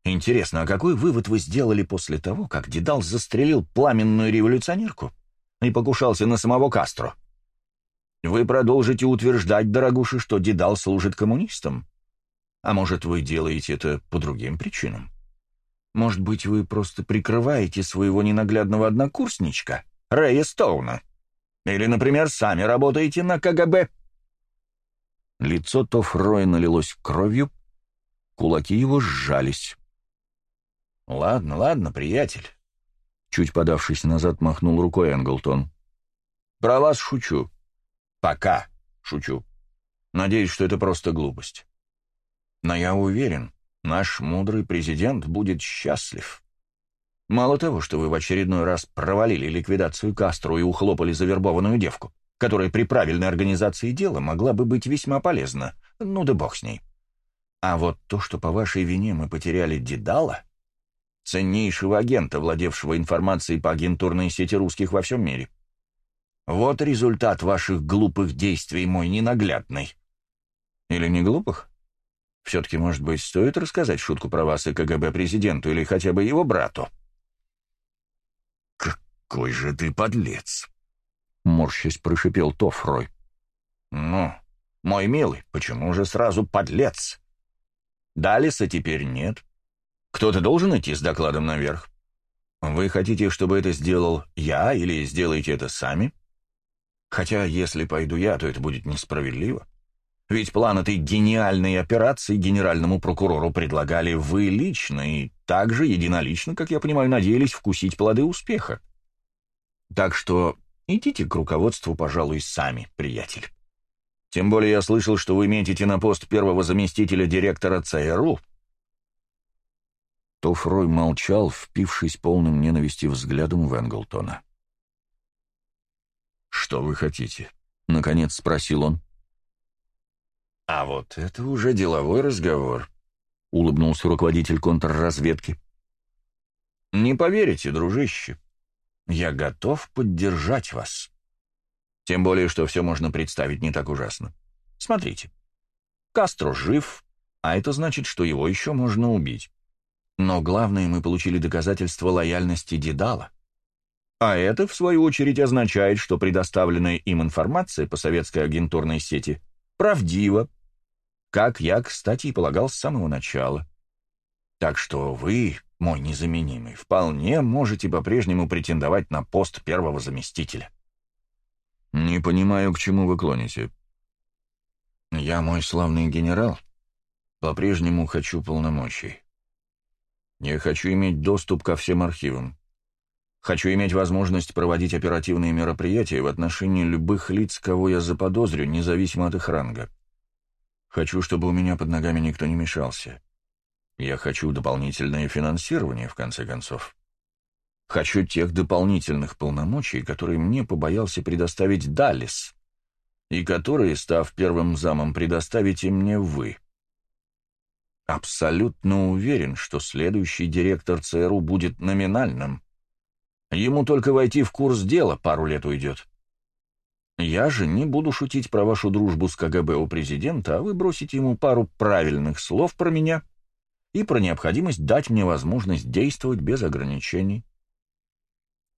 Интересно, а какой вывод вы сделали после того, как Дедал застрелил пламенную революционерку и покушался на самого Кастро? Вы продолжите утверждать, дорогуша, что Дедал служит коммунистам? А может, вы делаете это по другим причинам? Может быть, вы просто прикрываете своего ненаглядного однокурсничка, Рэя Стоуна? Или, например, сами работаете на КГБ?» Лицо Тофроя налилось кровью, кулаки его сжались. «Ладно, ладно, приятель», — чуть подавшись назад, махнул рукой Энглтон. «Про вас шучу. Пока шучу. Надеюсь, что это просто глупость. Но я уверен, наш мудрый президент будет счастлив. Мало того, что вы в очередной раз провалили ликвидацию Кастро и ухлопали завербованную девку, которая при правильной организации дела могла бы быть весьма полезна, ну да бог с ней. А вот то, что по вашей вине мы потеряли Дедала, ценнейшего агента, владевшего информацией по агентурной сети русских во всем мире, вот результат ваших глупых действий, мой ненаглядный. Или не глупых? Все-таки, может быть, стоит рассказать шутку про вас и КГБ президенту или хотя бы его брату?» «Какой же ты подлец!» — морщась прошипел Тофрой. «Ну, мой милый, почему же сразу подлец? Далиса теперь нет. Кто-то должен идти с докладом наверх. Вы хотите, чтобы это сделал я, или сделаете это сами? Хотя, если пойду я, то это будет несправедливо. Ведь план этой гениальной операции генеральному прокурору предлагали вы лично и также единолично, как я понимаю, надеялись вкусить плоды успеха. Так что идите к руководству, пожалуй, сами, приятель. Тем более я слышал, что вы метите на пост первого заместителя директора ЦРУ. Тофрой молчал, впившись полным ненависти взглядом в Энглтона. «Что вы хотите?» — наконец спросил он. «А вот это уже деловой разговор», — улыбнулся руководитель контрразведки. «Не поверите, дружище, я готов поддержать вас. Тем более, что все можно представить не так ужасно. Смотрите, Кастро жив, а это значит, что его еще можно убить. Но главное, мы получили доказательство лояльности Дедала. А это, в свою очередь, означает, что предоставленная им информация по советской агентурной сети правдива, как я, кстати, и полагал с самого начала. Так что вы, мой незаменимый, вполне можете по-прежнему претендовать на пост первого заместителя. Не понимаю, к чему вы клоните. Я, мой славный генерал, по-прежнему хочу полномочий. Я хочу иметь доступ ко всем архивам. Хочу иметь возможность проводить оперативные мероприятия в отношении любых лиц, кого я заподозрю, независимо от их ранга. Хочу, чтобы у меня под ногами никто не мешался. Я хочу дополнительное финансирование, в конце концов. Хочу тех дополнительных полномочий, которые мне побоялся предоставить Даллес, и которые, став первым замом, предоставите мне вы. Абсолютно уверен, что следующий директор ЦРУ будет номинальным. Ему только войти в курс дела пару лет уйдет. Я же не буду шутить про вашу дружбу с КГБ у президента, а вы бросите ему пару правильных слов про меня и про необходимость дать мне возможность действовать без ограничений.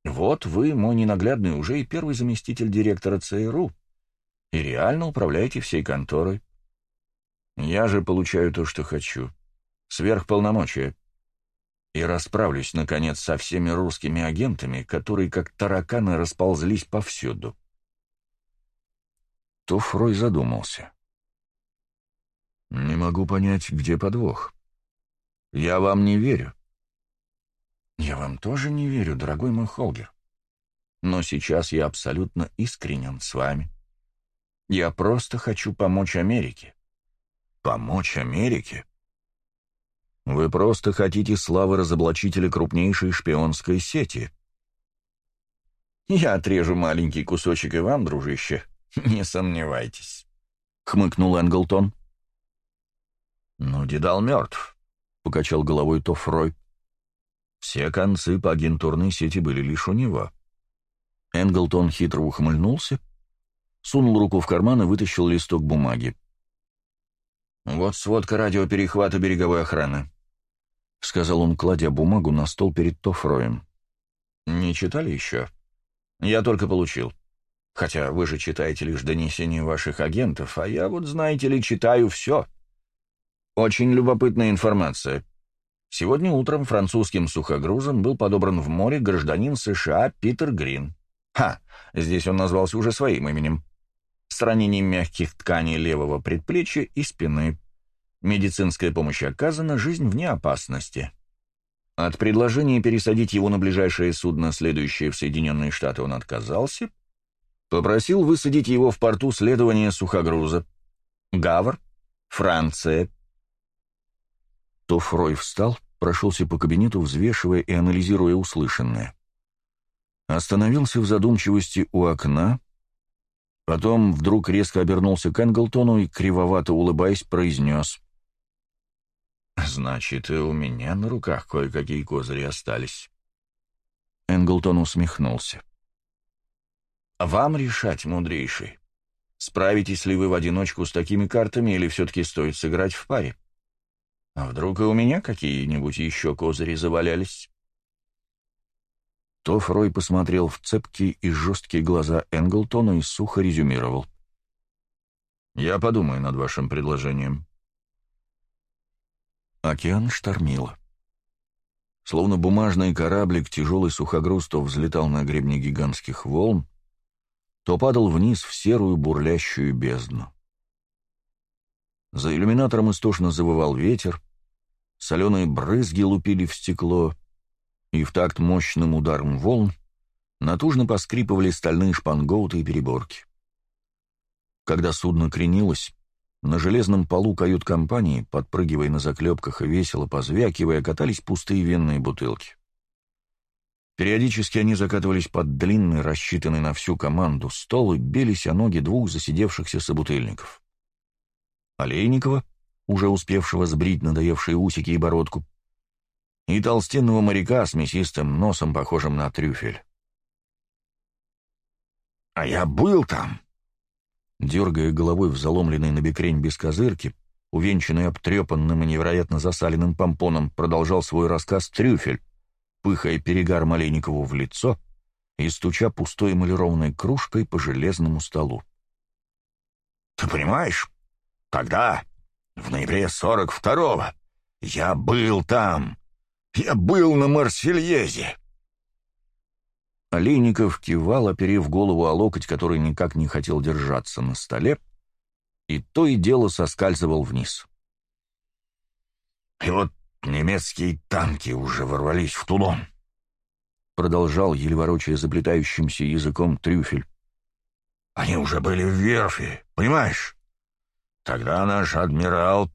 Вот вы, мой ненаглядный, уже и первый заместитель директора ЦРУ, и реально управляете всей конторой. Я же получаю то, что хочу. Сверхполномочия. И расправлюсь, наконец, со всеми русскими агентами, которые как тараканы расползлись повсюду то Фрой задумался. «Не могу понять, где подвох. Я вам не верю». «Я вам тоже не верю, дорогой мой Холгер. Но сейчас я абсолютно искренен с вами. Я просто хочу помочь Америке». «Помочь Америке?» «Вы просто хотите славы разоблачителя крупнейшей шпионской сети». «Я отрежу маленький кусочек и вам, дружище», «Не сомневайтесь», — хмыкнул Энглтон. «Ну, Дедал мертв», — покачал головой Тофрой. «Все концы по агентурной сети были лишь у него». Энглтон хитро ухмыльнулся, сунул руку в карман и вытащил листок бумаги. «Вот сводка радиоперехвата береговой охраны», — сказал он, кладя бумагу на стол перед Тофроем. «Не читали еще? Я только получил. Хотя вы же читаете лишь донесения ваших агентов, а я вот, знаете ли, читаю все. Очень любопытная информация. Сегодня утром французским сухогрузом был подобран в море гражданин США Питер Грин. Ха, здесь он назвался уже своим именем. С ранением мягких тканей левого предплечья и спины. Медицинская помощь оказана, жизнь вне опасности. От предложения пересадить его на ближайшее судно, следующее в Соединенные Штаты, он отказался — Попросил высадить его в порту следования сухогруза. Гавр, Франция. Тофрой встал, прошелся по кабинету, взвешивая и анализируя услышанное. Остановился в задумчивости у окна, потом вдруг резко обернулся к Энглтону и, кривовато улыбаясь, произнес. «Значит, и у меня на руках кое-какие козыри остались». Энглтон усмехнулся. Вам решать, мудрейший. Справитесь ли вы в одиночку с такими картами, или все-таки стоит сыграть в паре? А вдруг и у меня какие-нибудь еще козыри завалялись?» То Фрой посмотрел в цепкие и жесткие глаза Энглтона и сухо резюмировал. «Я подумаю над вашим предложением». Океан штормило. Словно бумажный кораблик, тяжелый сухогруз то взлетал на гребне гигантских волн, то падал вниз в серую бурлящую бездну. За иллюминатором истошно завывал ветер, соленые брызги лупили в стекло, и в такт мощным ударом волн натужно поскрипывали стальные шпангоуты и переборки. Когда судно кренилось, на железном полу кают-компании, подпрыгивая на заклепках и весело позвякивая, катались пустые венные бутылки. Периодически они закатывались под длинный, рассчитанный на всю команду, стол и бились о ноги двух засидевшихся собутыльников. Олейникова, уже успевшего сбрить надоевшие усики и бородку, и толстенного моряка с мясистым носом, похожим на трюфель. «А я был там!» Дергая головой в заломленной на бекрень без козырки, увенчанный обтрепанным и невероятно засаленным помпоном, продолжал свой рассказ трюфель, пыхая перегар Малейникову в лицо и стуча пустой эмалированной кружкой по железному столу. «Ты понимаешь, тогда, в ноябре сорок второго, я был там, я был на Марсельезе!» Олейников кивал, оперев голову о локоть, который никак не хотел держаться на столе, и то и дело соскальзывал вниз. «И вот немецкие танки уже ворвались в Тулон», — продолжал, еле ворочая заплетающимся языком трюфель. «Они уже были в верфи, понимаешь? Тогда наш адмирал,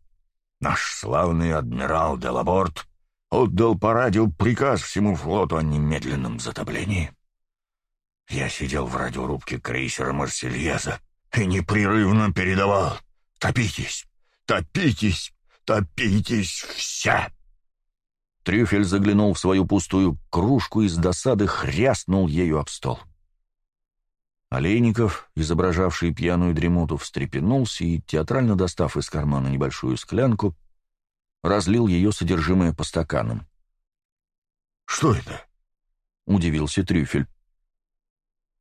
наш славный адмирал Делаборт, отдал по радио приказ всему флоту о немедленном затоплении. Я сидел в радиорубке крейсера «Марсельеза» и непрерывно передавал «Топитесь! Топитесь! Топитесь все!» Трюфель заглянул в свою пустую кружку и с досады хряснул ею об стол. Олейников, изображавший пьяную дремоту, встрепенулся и, театрально достав из кармана небольшую склянку, разлил ее содержимое по стаканам. «Что это?» — удивился Трюфель.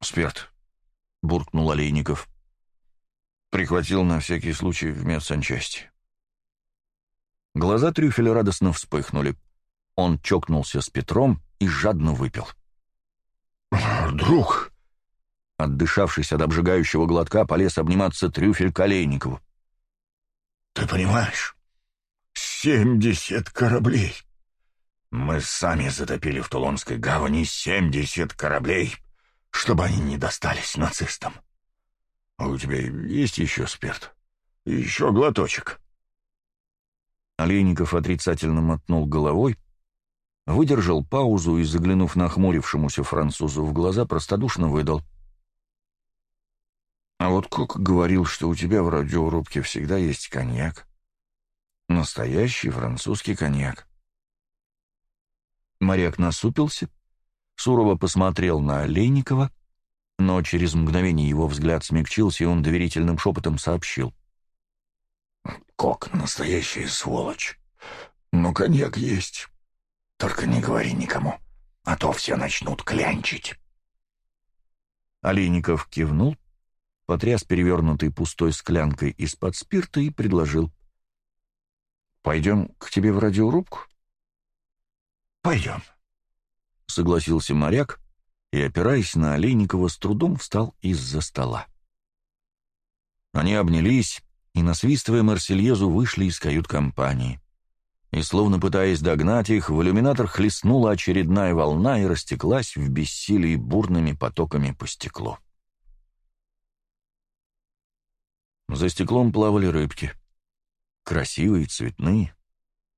«Спирт», — буркнул Олейников. «Прихватил на всякий случай в медсанчасти». Глаза Трюфеля радостно вспыхнули. Он чокнулся с Петром и жадно выпил. «Друг!» Отдышавшись от обжигающего глотка, полез обниматься Трюфель к Олейникову. «Ты понимаешь, семьдесят кораблей! Мы сами затопили в Тулонской гавани семьдесят кораблей!» чтобы они не достались нацистам. А у тебя есть еще спирт? Еще глоточек?» Олейников отрицательно мотнул головой, выдержал паузу и, заглянув на хмурившемуся французу в глаза, простодушно выдал. «А вот Кок говорил, что у тебя в радиорубке всегда есть коньяк. Настоящий французский коньяк». Моряк насупился, сурово посмотрел на Олейникова, но через мгновение его взгляд смягчился, и он доверительным шепотом сообщил. «Кок — настоящая сволочь. Но коньяк есть. Только не говори никому, а то все начнут клянчить». Олейников кивнул, потряс перевернутой пустой склянкой из-под спирта и предложил. «Пойдем к тебе в радиорубку?» «Пойдем», — согласился моряк и, опираясь на Олейникова, с трудом встал из-за стола. Они обнялись и, насвистывая Марсельезу, вышли из кают-компании. И, словно пытаясь догнать их, в иллюминатор хлестнула очередная волна и растеклась в бессилии бурными потоками по стеклу. За стеклом плавали рыбки. Красивые, цветные,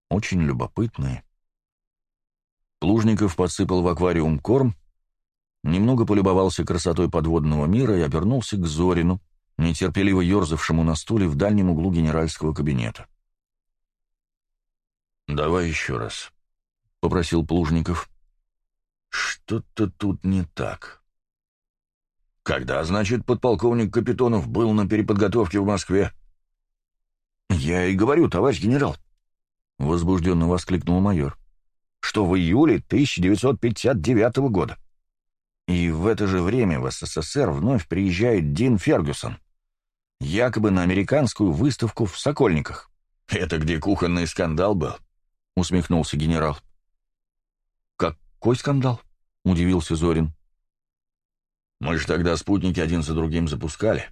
очень любопытные. Плужников подсыпал в аквариум корм, немного полюбовался красотой подводного мира и обернулся к Зорину, нетерпеливо ерзавшему на стуле в дальнем углу генеральского кабинета. «Давай еще раз», — попросил Плужников. «Что-то тут не так». «Когда, значит, подполковник Капитонов был на переподготовке в Москве?» «Я и говорю, товарищ генерал», — возбужденно воскликнул майор что в июле 1959 года. И в это же время в СССР вновь приезжает Дин Фергюсон, якобы на американскую выставку в Сокольниках. «Это где кухонный скандал был?» — усмехнулся генерал. «Какой скандал?» — удивился Зорин. Мы же тогда спутники один за другим запускали.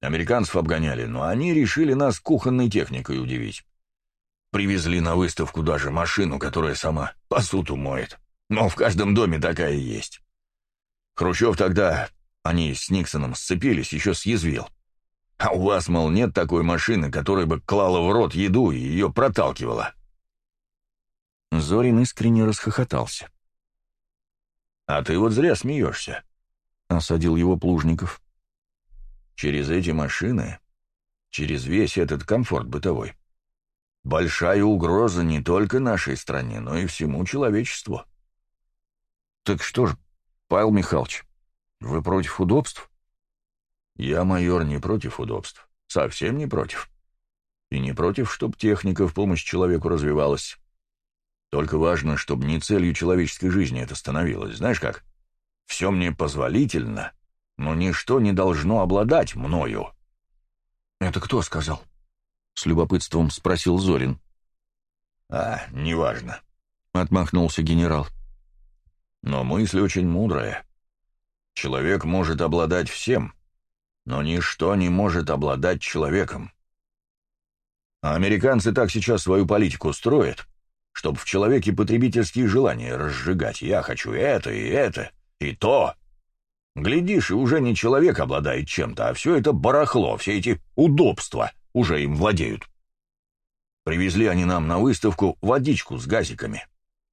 Американцев обгоняли, но они решили нас кухонной техникой удивить. Привезли на выставку даже машину, которая сама посуду моет. Но в каждом доме такая есть. Хрущев тогда, они с Никсоном сцепились, еще съязвил. А у вас, мол, нет такой машины, которая бы клала в рот еду и ее проталкивала. Зорин искренне расхохотался. «А ты вот зря смеешься», — осадил его Плужников. «Через эти машины, через весь этот комфорт бытовой, большая угроза не только нашей стране, но и всему человечеству». «Так что ж, Павел Михайлович, вы против удобств?» «Я, майор, не против удобств. Совсем не против. И не против, чтобы техника в помощь человеку развивалась. Только важно, чтобы не целью человеческой жизни это становилось. Знаешь как? Все мне позволительно, но ничто не должно обладать мною». «Это кто сказал?» — с любопытством спросил Зорин. «А, неважно», — отмахнулся генерал. «Но мысль очень мудрая. Человек может обладать всем, но ничто не может обладать человеком. А американцы так сейчас свою политику строят, чтобы в человеке потребительские желания разжигать. Я хочу это и это, и то. Глядишь, и уже не человек обладает чем-то, а все это барахло, все эти удобства уже им владеют. Привезли они нам на выставку водичку с газиками.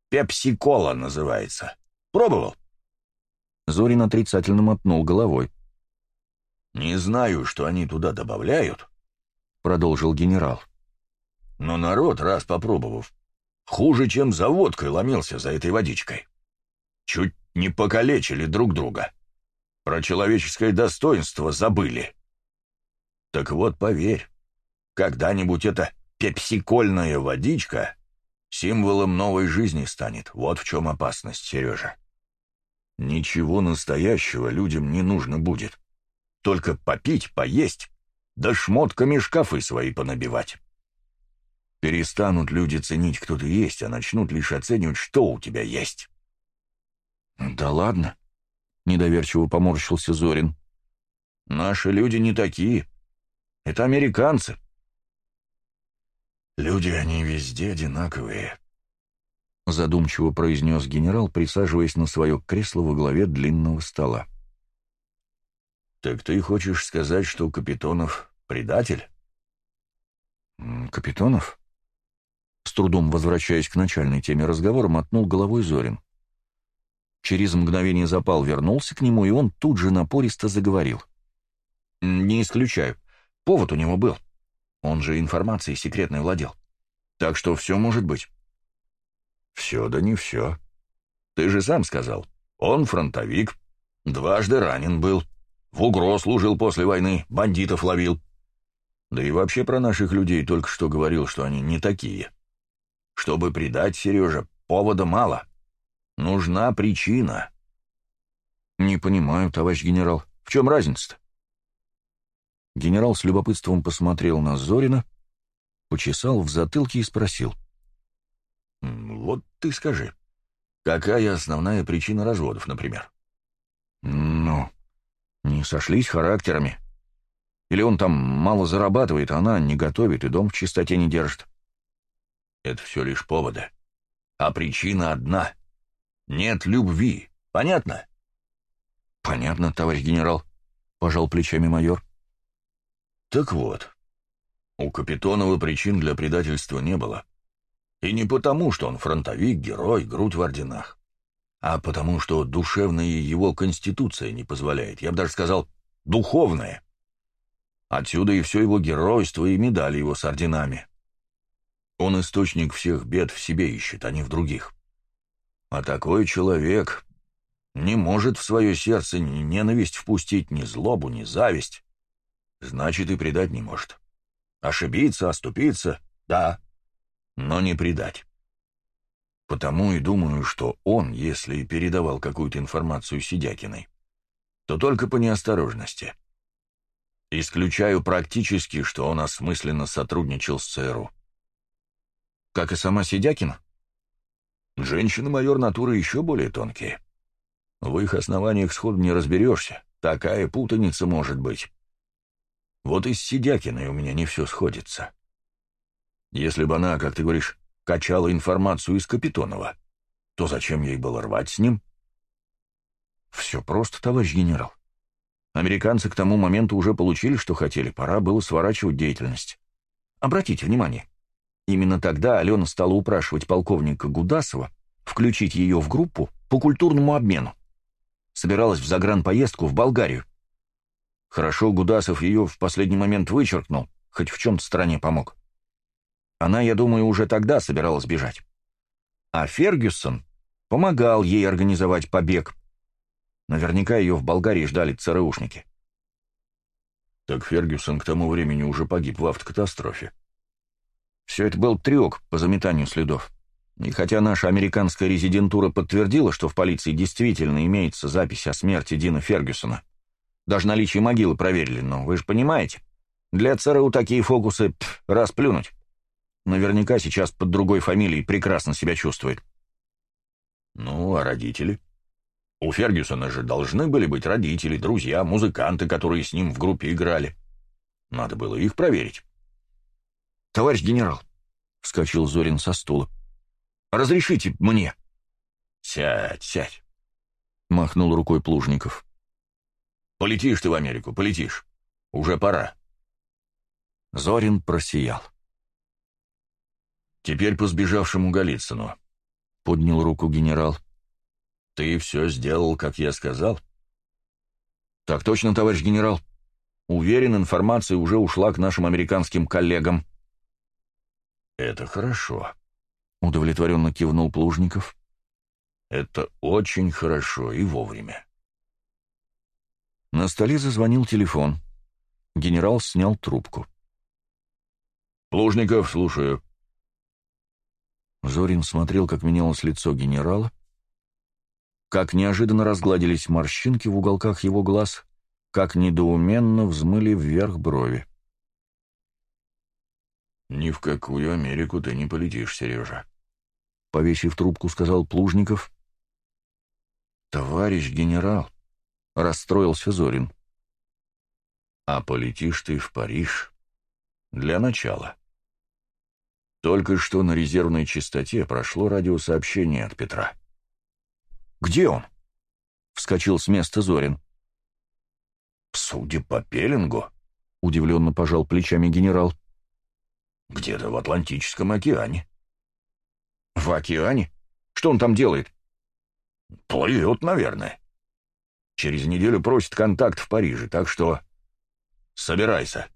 Пепси-кола называется. Пробовал? Зорин отрицательно мотнул головой. «Не знаю, что они туда добавляют», — продолжил генерал. «Но народ, раз попробовав, Хуже, чем за водкой ломился за этой водичкой. Чуть не покалечили друг друга. Про человеческое достоинство забыли. Так вот, поверь, когда-нибудь эта пепсикольная водичка символом новой жизни станет. Вот в чем опасность, Сережа. Ничего настоящего людям не нужно будет. Только попить, поесть, да шмотками шкафы свои понабивать. Перестанут люди ценить, кто ты есть, а начнут лишь оценивать, что у тебя есть. «Да ладно», — недоверчиво поморщился Зорин. «Наши люди не такие. Это американцы». «Люди, они везде одинаковые», — задумчиво произнес генерал, присаживаясь на свое кресло во главе длинного стола. «Так ты хочешь сказать, что Капитонов предатель?» «Капитонов?» С трудом возвращаясь к начальной теме разговора, мотнул головой Зорин. Через мгновение запал вернулся к нему, и он тут же напористо заговорил. «Не исключаю. Повод у него был. Он же информацией секретной владел. Так что все может быть». «Все да не все. Ты же сам сказал. Он фронтовик. Дважды ранен был. В УГРО служил после войны, бандитов ловил. Да и вообще про наших людей только что говорил, что они не такие. Чтобы предать Сережа, повода мало. Нужна причина. Не понимаю, товарищ генерал, в чем разница-то? Генерал с любопытством посмотрел на Зорина, почесал в затылке и спросил. «Вот ты скажи, какая основная причина разводов, например?» «Ну, не сошлись характерами. Или он там мало зарабатывает, а она не готовит и дом в чистоте не держит. Это все лишь поводы. А причина одна. Нет любви. Понятно? Понятно, товарищ генерал, пожал плечами майор. Так вот, у Капитонова причин для предательства не было. И не потому, что он фронтовик, герой, грудь в орденах, а потому, что душевная его конституция не позволяет, я бы даже сказал, духовная. Отсюда и все его геройство и медали его с орденами. Он источник всех бед в себе ищет, а не в других. А такой человек не может в свое сердце ни ненависть впустить, ни злобу, ни зависть. Значит, и предать не может. Ошибиться, оступиться — да, но не предать. Потому и думаю, что он, если передавал какую-то информацию Сидякиной, то только по неосторожности. Исключаю практически, что он осмысленно сотрудничал с ЦРУ. Как и сама Сидякина? Женщины майор натуры еще более тонкие. В их основаниях сходу не разберешься, Такая путаница может быть. Вот и с Сидякиной у меня не все сходится. Если бы она, как ты говоришь, качала информацию из Капитонова, то зачем ей было рвать с ним? Все просто, товарищ генерал. Американцы к тому моменту уже получили, что хотели, пора было сворачивать деятельность. Обратите внимание, именно тогда Алена стала упрашивать полковника Гудасова включить ее в группу по культурному обмену. Собиралась в загранпоездку в Болгарию. Хорошо Гудасов ее в последний момент вычеркнул, хоть в чем-то стране помог. Она, я думаю, уже тогда собиралась бежать. А Фергюсон помогал ей организовать побег. Наверняка ее в Болгарии ждали ЦРУшники. Так Фергюсон к тому времени уже погиб в автокатастрофе. Все это был трюк по заметанию следов. И хотя наша американская резидентура подтвердила, что в полиции действительно имеется запись о смерти Дина Фергюсона, даже наличие могилы проверили, но вы же понимаете, для ЦРУ такие фокусы пф, расплюнуть. Наверняка сейчас под другой фамилией прекрасно себя чувствует. Ну, а родители? У Фергюсона же должны были быть родители, друзья, музыканты, которые с ним в группе играли. Надо было их проверить. «Товарищ генерал», — вскочил Зорин со стула, — «разрешите мне?» «Сядь, сядь», — махнул рукой Плужников. «Полетишь ты в Америку, полетишь. Уже пора». Зорин просиял. «Теперь по сбежавшему Голицыну», — поднял руку генерал. «Ты все сделал, как я сказал?» «Так точно, товарищ генерал. Уверен, информация уже ушла к нашим американским коллегам». «Это хорошо», — удовлетворенно кивнул Плужников. «Это очень хорошо и вовремя». На столе зазвонил телефон. Генерал снял трубку. «Плужников, слушаю», Зорин смотрел, как менялось лицо генерала, как неожиданно разгладились морщинки в уголках его глаз, как недоуменно взмыли вверх брови. «Ни в какую Америку ты не полетишь, Сережа», — повесив трубку, сказал Плужников. «Товарищ генерал», — расстроился Зорин. «А полетишь ты в Париж. Для начала». Только что на резервной частоте прошло радиосообщение от Петра. «Где он?» — вскочил с места Зорин. «Судя по пеленгу», — удивленно пожал плечами генерал. «Где-то в Атлантическом океане». «В океане? Что он там делает?» «Плывет, наверное. Через неделю просит контакт в Париже, так что собирайся.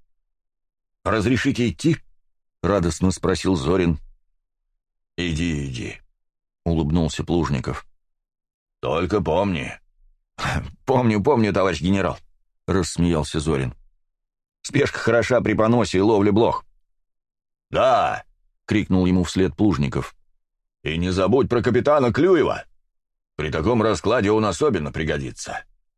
Разрешите идти?» — радостно спросил Зорин. «Иди, иди», — улыбнулся Плужников. «Только помни». «Помню, помню, товарищ генерал», — рассмеялся Зорин. «Спешка хороша при поносе и ловле блох». «Да!» — крикнул ему вслед Плужников. «И не забудь про капитана Клюева. При таком раскладе он особенно пригодится».